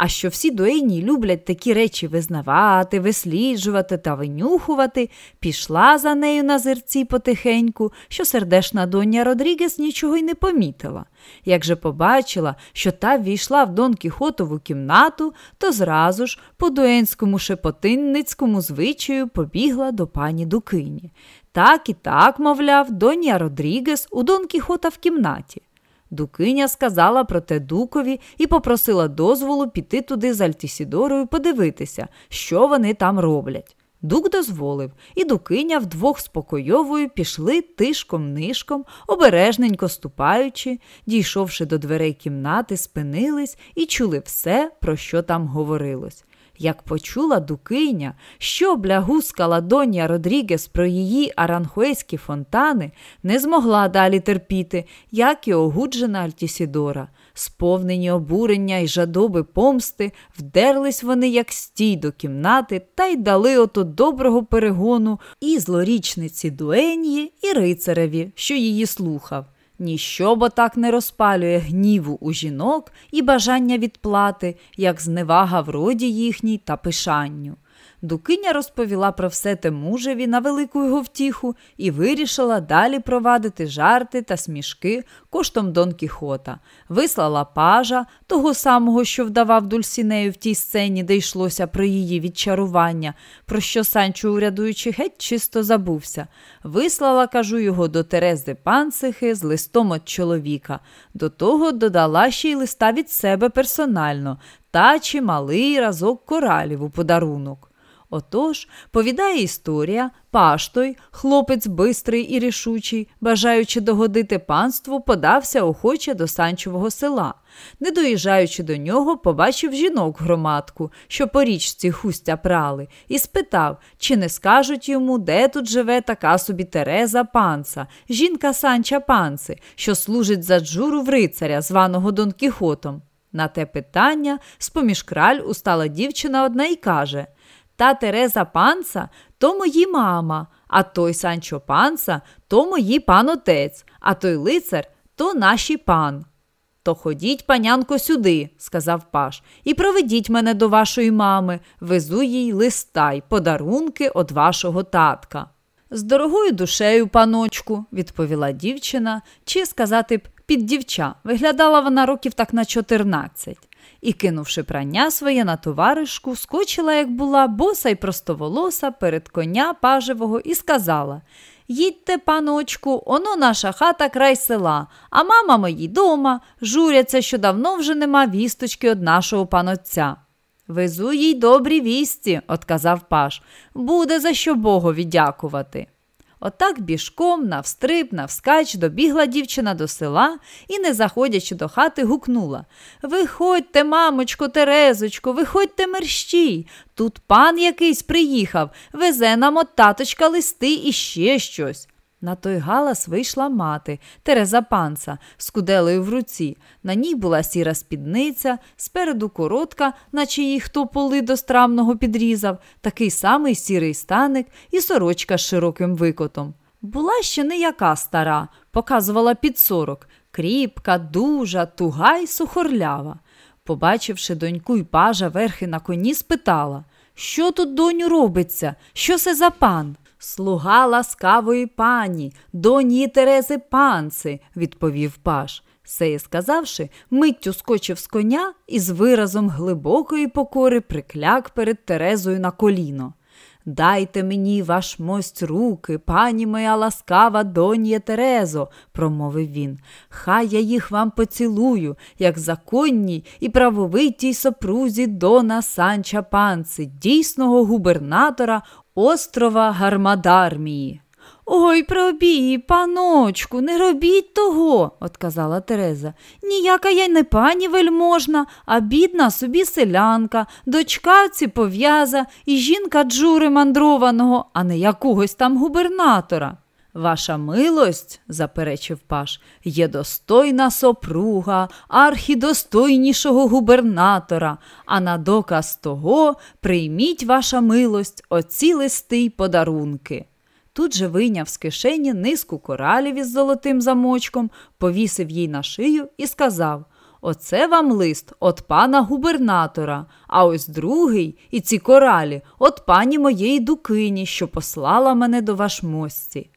Speaker 1: А що всі дуейні люблять такі речі визнавати, висліджувати та винюхувати, пішла за нею на зерці потихеньку, що сердешна доня Родрігес нічого й не помітила. Як же побачила, що та ввійшла в Дон Кіхотову кімнату, то зразу ж по дуенському шепотинницькому звичаю побігла до пані Дукині. Так і так, мовляв, доня Родрігес у Дон Кіхота в кімнаті. Дукиня сказала про те дукові і попросила дозволу піти туди з Альтісідорою подивитися, що вони там роблять. Дук дозволив, і Дукиня вдвох спокойовою пішли тишком нишком, обережненько ступаючи, дійшовши до дверей кімнати, спинились і чули все, про що там говорилось. Як почула Дукиня, що блягускала доня Родрігес про її аранхуейські фонтани, не змогла далі терпіти, як і огуджена Альтісідора. Сповнені обурення й жадоби помсти, вдерлись вони, як стій до кімнати, та й дали ото доброго перегону і злорічниці дуенії, і рицареві, що її слухав. Ніщо бо так не розпалює гніву у жінок і бажання відплати, як зневага в роді їхній та пишанню. Дукиня розповіла про все те мужеві на велику його втіху і вирішила далі провадити жарти та смішки коштом Дон Кіхота. Вислала пажа, того самого, що вдавав Дульсінею в тій сцені, де йшлося про її відчарування, про що Санчо, урядуючи, геть чисто забувся. Вислала, кажу, його до Терези Панцихи з листом від чоловіка. До того додала ще й листа від себе персонально та чималий разок коралів у подарунок. Отож, повідає історія, паштой, хлопець бистрий і рішучий, бажаючи догодити панству, подався охоче до санчового села. Не доїжджаючи до нього, побачив жінок громадку, що по річці хустя прали, і спитав, чи не скажуть йому, де тут живе така собі Тереза панца, жінка Санча панци, що служить за джуру в рицаря, званого Дон Кіхотом. На те питання з-поміж краль устала дівчина одна і каже Та Тереза панца то мої мама, а той Санчо панца то мої пан отець, а той лицар то наші пан. То ходіть, панянко, сюди, сказав паш, і проведіть мене до вашої мами, везу їй листа й подарунки від вашого татка. З дорогою душею, паночку, відповіла дівчина, чи сказати б під дівча. Виглядала вона років так на 14. І, кинувши прання своє на товаришку, скочила, як була, боса й простоволоса перед коня пажевого і сказала Їдьте, паночку, оно наша хата край села, а мама мої дома, журяться, що давно вже нема вісточки од нашого панотця. Везу їй добрі вісті, отказав паш. Буде за що Богові дякувати. Отак бішком, навстриб, навскач добігла дівчина до села і, не заходячи до хати, гукнула Виходьте, мамочко, Терезочко, виходьте мерщій. Тут пан якийсь приїхав, везе нам от таточка листи і ще щось. На той галас вийшла мати Тереза панца з куделею в руці. На ній була сіра спідниця, спереду коротка, наче її хто поли до страмного підрізав, такий самий сірий станик і сорочка з широким викотом. Була ще не яка стара, показувала під сорок, кріпка, дужа, туга й сухорлява. Побачивши доньку й пажа верхи на коні, спитала Що тут, доню, робиться? Що це за пан? Слуга ласкавої пані, доні Терези панци, відповів паш. Сеє сказавши, миттю скочив з коня і з виразом глибокої покори прикляк перед Терезою на коліно. Дайте мені ваш мость руки, пані моя ласкава донє Терезо, промовив він. Хай я їх вам поцілую, як законній і правовитій сопрузі Дона Санча Панци, дійсного губернатора острова Гармадармії. Ой, пробій, паночку, не робіть того, отказала Тереза. Ніяка я й не пані вельможна, а бідна собі селянка, дочка пов'яза і жінка джури мандрованого, а не якогось там губернатора. Ваша милость, заперечив паш, є достойна сопруга, архідостойнішого губернатора, а на доказ того прийміть ваша милость оці листи й подарунки. Тут же вийняв з кишені низку коралів із золотим замочком, повісив їй на шию і сказав Оце вам лист от пана губернатора, а ось другий і ці коралі от пані моєї дукині, що послала мене до вашмості.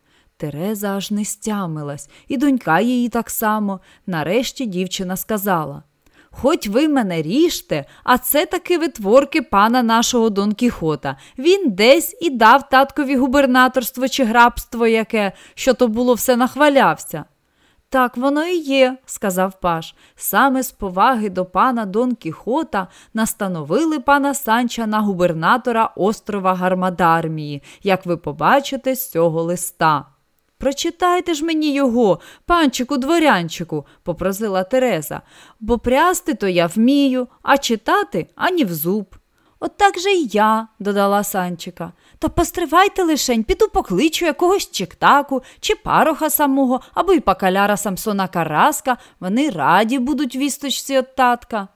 Speaker 1: Тереза аж не стямилась, і донька її так само. Нарешті дівчина сказала Хоч ви мене ріжте, а це таки витворки пана нашого Дон Кіхота. Він десь і дав таткові губернаторство чи грабство яке, що то було все нахвалявся. Так воно і є, сказав паш. Саме з поваги до пана Дон Кіхота настановили пана Санча на губернатора острова Гармадармії, як ви побачите з цього листа. Прочитайте ж мені його, панчику дворянчику, попросила Тереза, бо прясти то я вмію, а читати ані в зуб. От так же й я, додала Санчика. Та постривайте лишень, піду покличу якогось чектаку, чи пароха самого, або й пакаляра Самсона Караска, вони раді будуть вісточці от татка.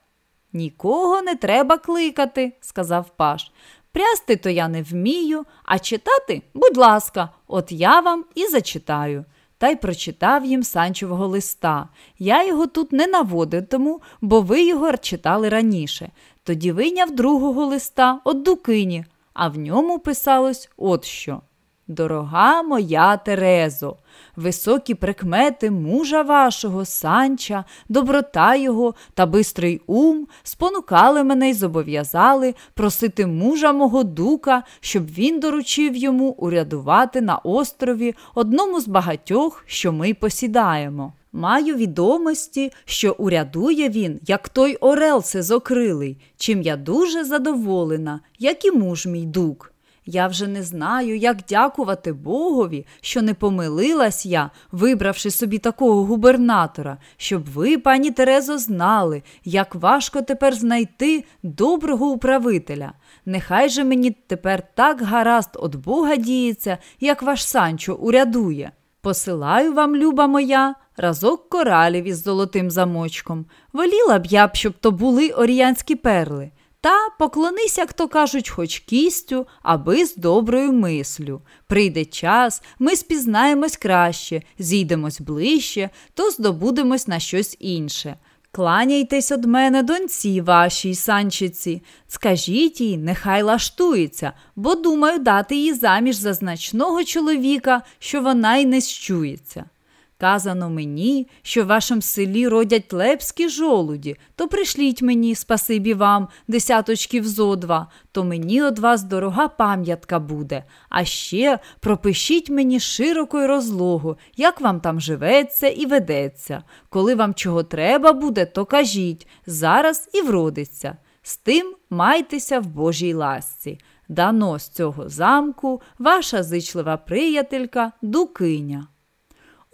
Speaker 1: Нікого не треба кликати, сказав Паш. Прясти то я не вмію, а читати, будь ласка, от я вам і зачитаю. Та й прочитав їм санчового листа. Я його тут не наводитиму, бо ви його читали раніше. Тоді вийняв другого листа от Дукині, а в ньому писалось от що. Дорога моя Терезо, високі прикмети мужа вашого, санча, доброта його та бистрий ум спонукали мене й зобов'язали просити мужа мого дука, щоб він доручив йому урядувати на острові одному з багатьох, що ми посідаємо. Маю відомості, що урядує він, як той орел сизокрилий, чим я дуже задоволена, як і муж мій дук. Я вже не знаю, як дякувати Богові, що не помилилась я, вибравши собі такого губернатора, щоб ви, пані Терезо, знали, як важко тепер знайти доброго управителя. Нехай же мені тепер так гаразд от Бога діється, як ваш Санчо урядує. Посилаю вам, люба моя, разок коралів із золотим замочком. Воліла б я б, щоб то були оріянські перли. Та поклонись, як то кажуть, хоч кістю, аби з доброю мислю. Прийде час, ми спізнаємось краще, зійдемось ближче, то здобудемось на щось інше. Кланяйтесь од мене, доньці вашій санчиці, скажіть їй, нехай лаштується, бо думаю дати їй заміж за значного чоловіка, що вона й не щується. Казано мені, що в вашому селі родять лепські жолуді, то пришліть мені, спасибі вам, десяточків зо два, то мені од вас дорога пам'ятка буде. А ще пропишіть мені широко й розлогу, як вам там живеться і ведеться. Коли вам чого треба буде, то кажіть зараз і вродиться. З тим майтеся в Божій ласці. Дано з цього замку ваша зичлива приятелька Дукиня.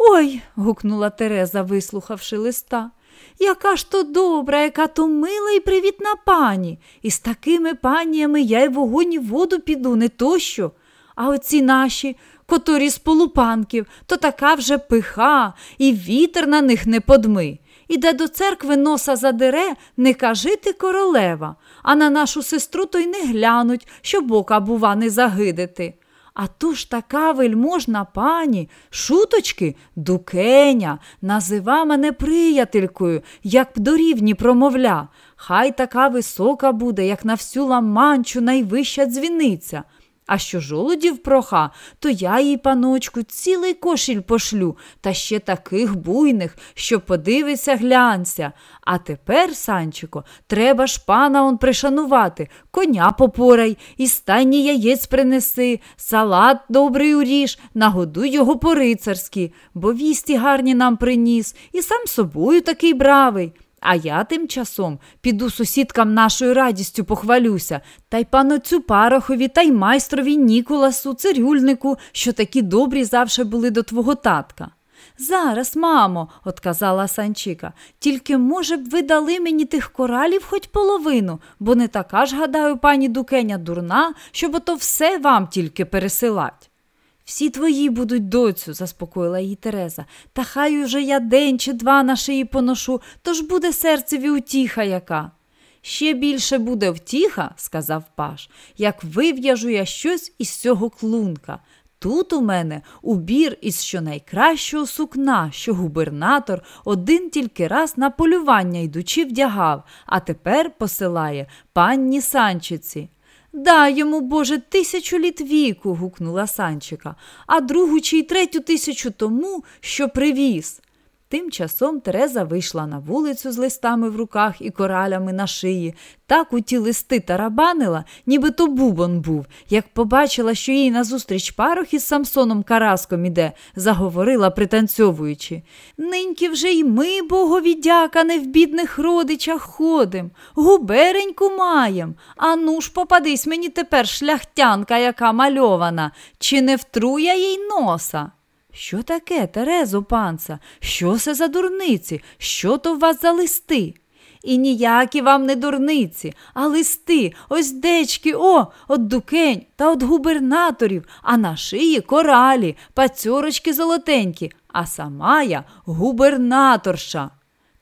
Speaker 1: Ой. гукнула Тереза, вислухавши листа. Яка ж то добра, яка то мила і привітна пані. І з такими паніями я й вогонь і воду піду, не то що. А оці наші, котрі з полупанків, то така вже пиха, і вітер на них не подми. Іде до церкви носа задере, не кажи ти королева, а на нашу сестру то й не глянуть, що бока, бува, не загидити. А ту ж така вельможна пані, шуточки, дукеня, назива мене приятелькою, як до рівні промовля. Хай така висока буде, як на всю ламанчу найвища дзвіниця. А що жолудів проха, то я їй, паночку, цілий кошіль пошлю, та ще таких буйних, що подивися, глянься. А тепер, Санчико, треба ж пана он пришанувати, коня попорай, і стайні яєць принеси, салат добрий уріж, нагодуй його по-рицарськи, бо вісті гарні нам приніс, і сам собою такий бравий. А я тим часом піду сусідкам нашою радістю похвалюся, та й паноцю Парохові, та й майстрові Ніколасу, цирюльнику, що такі добрі завше були до твого татка. Зараз, мамо, отказала Санчика, тільки, може б, ви дали мені тих коралів хоч половину, бо не така ж, гадаю, пані Дукеня дурна, щоб ото все вам тільки пересилать. Всі твої будуть доцю, заспокоїла її Тереза, та хай уже я день чи два на шиї поношу, то ж буде серцеві утіха яка. Ще більше буде втіха, сказав Паш, як вив'яжу я щось із цього клунка. Тут у мене убір із щонайкращого сукна, що губернатор один тільки раз на полювання йдучи вдягав, а тепер посилає панні Санчиці. Дай йому, Боже, тисячу літ віку, гукнула Санчика, а другу чи й третю тисячу тому, що привіз. Тим часом Тереза вийшла на вулицю з листами в руках і коралями на шиї, так у ті листи тарабанила, ніби то бубон був. Як побачила, що їй назустріч парох із Самсоном Караском іде, заговорила, пританцьовуючи. Ниньки вже й ми, богові дяка, не в бідних родичах ходим, губереньку маєм. Ану ж попадись мені тепер шляхтянка, яка мальована, чи не втруя їй носа? Що таке, Терезо панца? Що це за дурниці? Що то в вас за листи? І ніякі вам не дурниці, а листи, ось дечки, о, от дукень та от губернаторів, а на шиї коралі, пацьорочки золотенькі, а сама я губернаторша.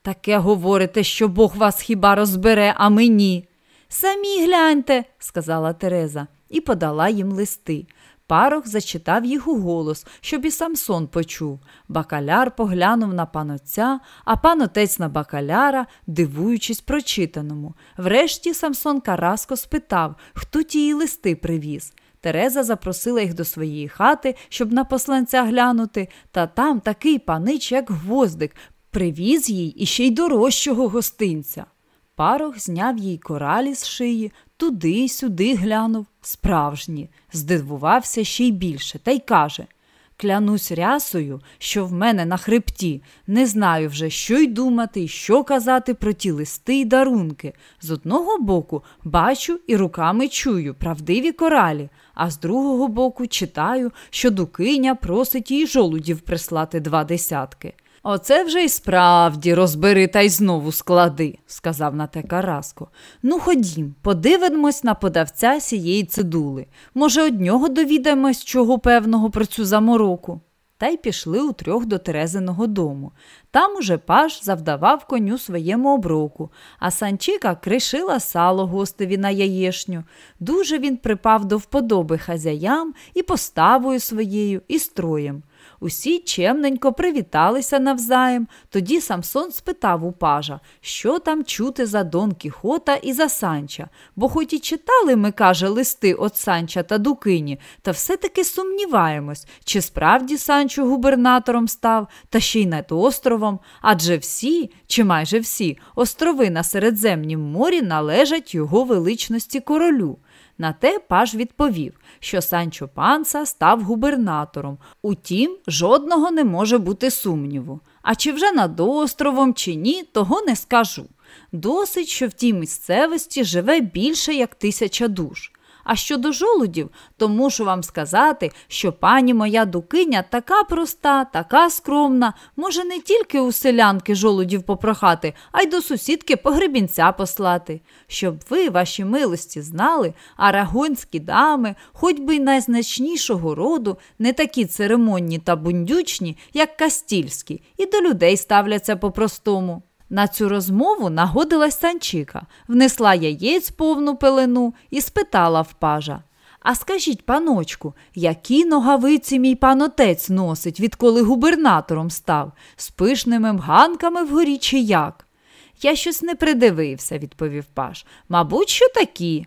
Speaker 1: Таке говорите, що Бог вас хіба розбере, а мені. Самі гляньте, сказала Тереза і подала їм листи. Парох зачитав їх у голос, щоб і Самсон почув. Бакаляр поглянув на панотця, а панотець на бакаляра, дивуючись прочитаному. Врешті Самсон Караско спитав, хто тії листи привіз. Тереза запросила їх до своєї хати, щоб на посланця глянути, та там такий панич, як гвоздик, привіз їй іще й дорожчого гостинця. Парох зняв їй коралі з шиї, туди й сюди глянув. Справжні, здивувався ще й більше, та й каже Клянусь рясою, що в мене на хребті. Не знаю вже, що й думати, і що казати про ті листи й дарунки. З одного боку бачу і руками чую правдиві коралі, а з другого боку читаю, що дукиня просить їй жолудів прислати два десятки. Оце вже й справді розбери та й знову склади, сказав на те Караско. Ну, ходім, подивимось на подавця сієї цидули. Може, од нього довідаємось чого певного про цю замороку. Та й пішли утрьох до Терезиного дому. Там уже паш завдавав коню своєму оброку, а Санчика кришила сало гостеві на яєшню. Дуже він припав до вподоби хазяям і поставою своєю, і строєм. Усі чемненько привіталися навзаєм. Тоді Самсон спитав у пажа, що там чути за Дон Кіхота і за Санча, бо хоч і читали ми, каже, листи от Санча та Дукині, та все-таки сумніваємось, чи справді Санчо губернатором став, та ще й над островом, адже всі, чи майже всі, острови на Середземнім морі належать його величності королю. На те паж відповів, що Санчо Панса став губернатором. Утім, жодного не може бути сумніву. А чи вже над островом, чи ні, того не скажу. Досить, що в тій місцевості живе більше як тисяча душ. А щодо жолудів, то мушу вам сказати, що пані моя дукиня така проста, така скромна, може не тільки у селянки жолудів попрохати, а й до сусідки погребінця послати. Щоб ви, ваші милості, знали, арагонські дами, хоч би й найзначнішого роду, не такі церемонні та бундючні, як кастільські, і до людей ставляться по-простому. На цю розмову нагодилась Санчика, внесла яєць повну пелену і спитала в пажа. А скажіть, паночку, які ногавиці мій пан отець носить, відколи губернатором став, з пишними мганками вгорі чи як? Я щось не придивився, відповів паж. Мабуть, що такі.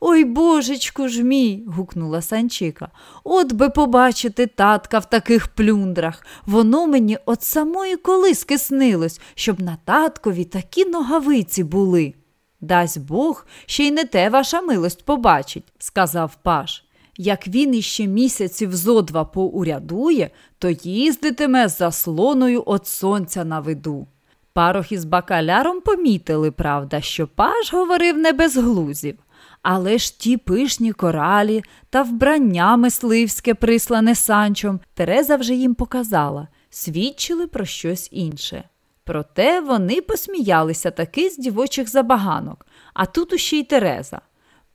Speaker 1: Ой, божечку ж мій. гукнула Санчика. От би побачити татка в таких плюндрах. Воно мені от самої колиски снилось, щоб на таткові такі ногавиці були. Дасть Бог, ще й не те ваша милость побачить, сказав паш. Як він іще місяців зо два поурядує, то їздитиме з заслоною от сонця на виду. Парох із бакаляром помітили, правда, що паш говорив не без глузів. Але ж ті пишні коралі та вбрання мисливське, прислане санчом, Тереза вже їм показала, свідчили про щось інше. Проте вони посміялися таки з дівочих забаганок, а тут уще й Тереза.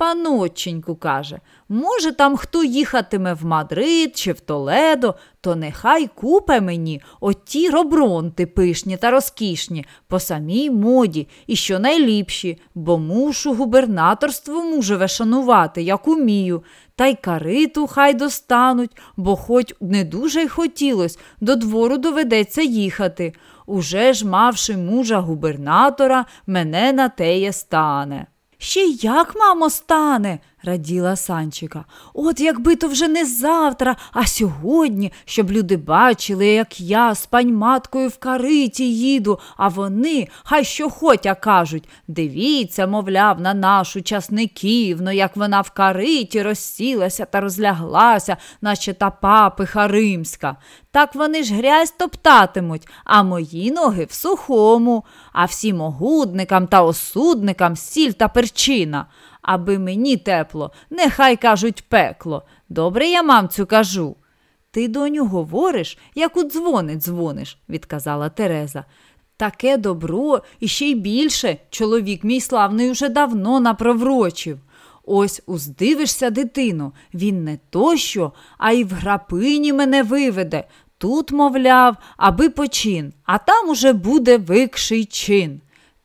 Speaker 1: Паноченьку, каже, може, там хто їхатиме в Мадрид чи в Толедо, то нехай купе мені оті робронти пишні та розкішні, по самій моді і що найліпші, бо мушу губернаторство мужеве шанувати, як умію, та й кариту хай достануть, бо хоч не дуже й хотілось, до двору доведеться їхати. Уже ж, мавши мужа губернатора, мене на теє стане. Ще як, мамо, стане, раділа Санчика. От якби то вже не завтра, а сьогодні, щоб люди бачили, як я з паньматкою в кариті їду, а вони, хай що хотя кажуть, дивіться, мовляв, на нашу часниківну, як вона в кариті розсілася та розляглася, наче та папиха римська. Так вони ж грязь топтатимуть, а мої ноги в сухому, а всім огудникам та осудникам сіль та перчина аби мені тепло, нехай кажуть пекло. Добре я мамцю кажу. Ти, доню, говориш, як у дзвони дзвониш, відказала Тереза. Таке добро і ще й більше чоловік мій славний уже давно напроврочив. Ось уздивишся, дитину, він не то що, а й в грапині мене виведе. Тут, мовляв, аби почин, а там уже буде викший чин.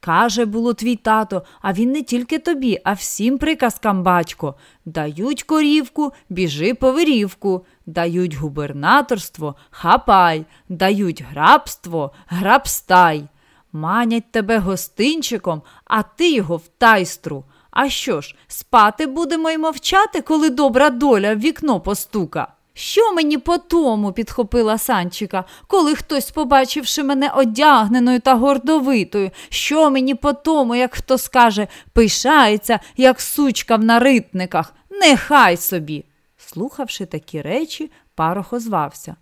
Speaker 1: Каже, було твій тато, а він не тільки тобі, а всім приказкам батько. Дають корівку, біжи по вирівку, дають губернаторство, хапай, дають грабство, грабстай. Манять тебе гостинчиком, а ти його в тайстру. А що ж, спати будемо й мовчати, коли добра доля в вікно постука. Що мені по тому, підхопила Санчика, коли хтось, побачивши мене одягненою та гордовитою, що мені по тому, як хто скаже, пишається, як сучка в наритниках, нехай собі. Слухавши такі речі, парох озвався.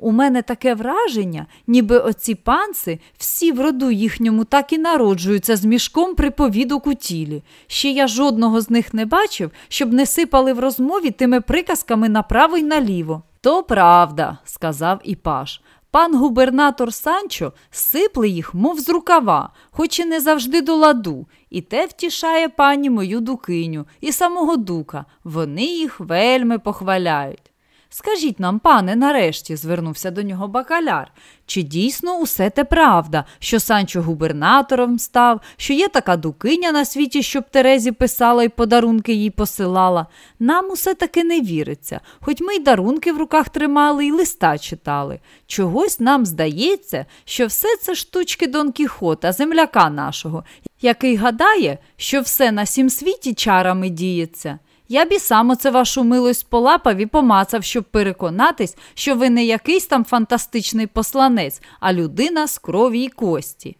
Speaker 1: У мене таке враження, ніби оці панци всі в роду їхньому так і народжуються з мішком приповідок у тілі. Ще я жодного з них не бачив, щоб не сипали в розмові тими приказками направо й наліво. То правда, сказав Іпаш. Пан губернатор Санчо сипле їх, мов з рукава, хоч і не завжди до ладу, і те втішає пані мою дукиню і самого дука. Вони їх вельми похваляють. Скажіть нам, пане, нарешті, звернувся до нього бакаляр, чи дійсно усе те правда, що Санчо губернатором став, що є така дукиня на світі, щоб Терезі писала і подарунки їй посилала? Нам усе таки не віриться, хоч ми й дарунки в руках тримали, і листа читали. Чогось нам здається, що все це штучки Дон Кіхота, земляка нашого, який гадає, що все на сім світі чарами діється. Я б і сам оце вашу милость полапав і помацав, щоб переконатись, що ви не якийсь там фантастичний посланець, а людина з крові й кості.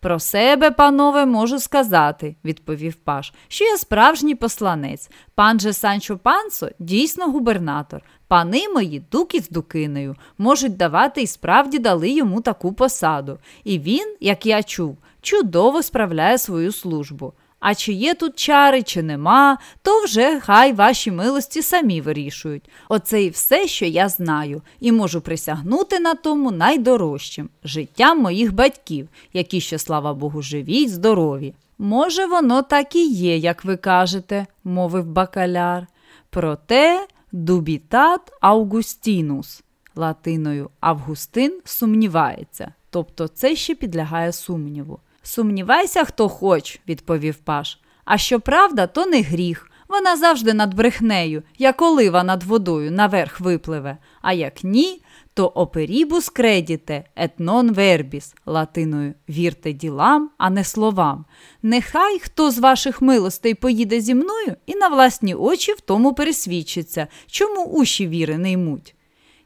Speaker 1: Про себе, панове, можу сказати, відповів Паш, що я справжній посланець. Пан же Санчо Пансо дійсно губернатор. Пани мої дуки з дукинею, можуть давати і справді дали йому таку посаду. І він, як я чув, чудово справляє свою службу. А чи є тут чари, чи нема, то вже хай ваші милості самі вирішують. Оце і все, що я знаю, і можу присягнути на тому найдорожчим життям моїх батьків, які ще, слава Богу, живі й здорові. Може, воно так і є, як ви кажете, мовив бакаляр. Проте дубітат Августінус. Латиною Августин сумнівається, тобто це ще підлягає сумніву. Сумнівайся, хто хоч, відповів Паш. А що правда, то не гріх. Вона завжди над брехнею, як олива над водою наверх випливе. А як ні, то оперібус кредіте et non verbis, латиною вірте ділам, а не словам. Нехай хто з ваших милостей поїде зі мною і на власні очі в тому пересвідчиться, чому уші віри не ймуть.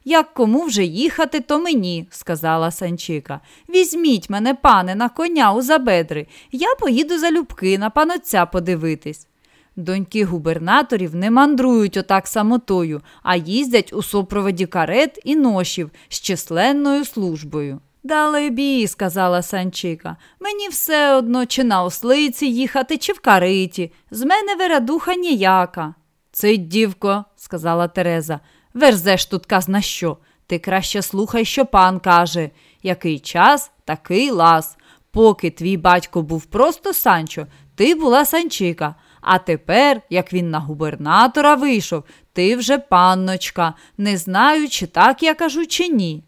Speaker 1: Як кому вже їхати, то мені, сказала Санчика. Візьміть мене, пане, на коня у забедри, я поїду залюбки на панотця подивитись. Доньки губернаторів не мандрують отак самотою, а їздять у супроводі карет і ношів з численною службою. Далебі, сказала Санчика, мені все одно, чи на ослиці їхати, чи в кариті. З мене вередуха ніяка. Цить, дівко, сказала Тереза. Верзеш тут казна що. Ти краще слухай, що пан каже. Який час, такий лас. Поки твій батько був просто Санчо, ти була Санчика. А тепер, як він на губернатора вийшов, ти вже панночка. Не знаю, чи так я кажу, чи ні.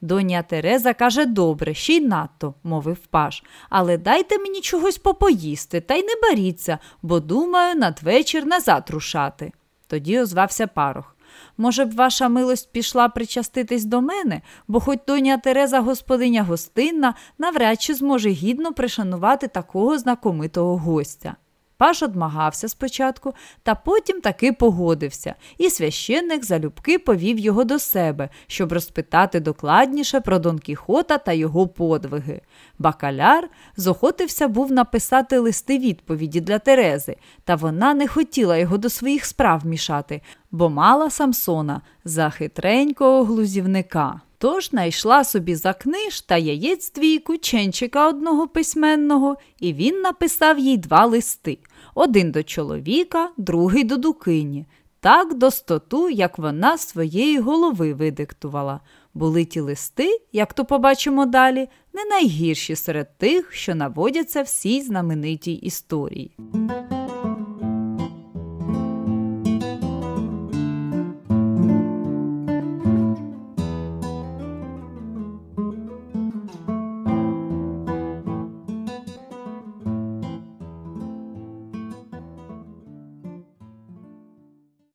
Speaker 1: Доня Тереза каже добре, ще й надто, мовив паш. Але дайте мені чогось попоїсти, та й не баріться, бо думаю, надвечір назад рушати. Тоді озвався парох. Може б, ваша милость пішла причаститись до мене, бо хоч доня Тереза господиня гостинна, навряд чи зможе гідно пришанувати такого знакомитого гостя. Паш одмагався спочатку, та потім таки погодився, і священник залюбки повів його до себе, щоб розпитати докладніше про Дон Кіхота та його подвиги. Бакаляр зохотився був написати листи відповіді для Терези, та вона не хотіла його до своїх справ мішати, бо мала Самсона за хитренького глузівника. Тож найшла собі за книж та яєць двійку ченчика одного письменного, і він написав їй два листи один до чоловіка, другий до дукині, так до стоту, як вона своєї голови видиктувала. Були ті листи, як то побачимо далі, не найгірші серед тих, що наводяться всій знаменитій історії.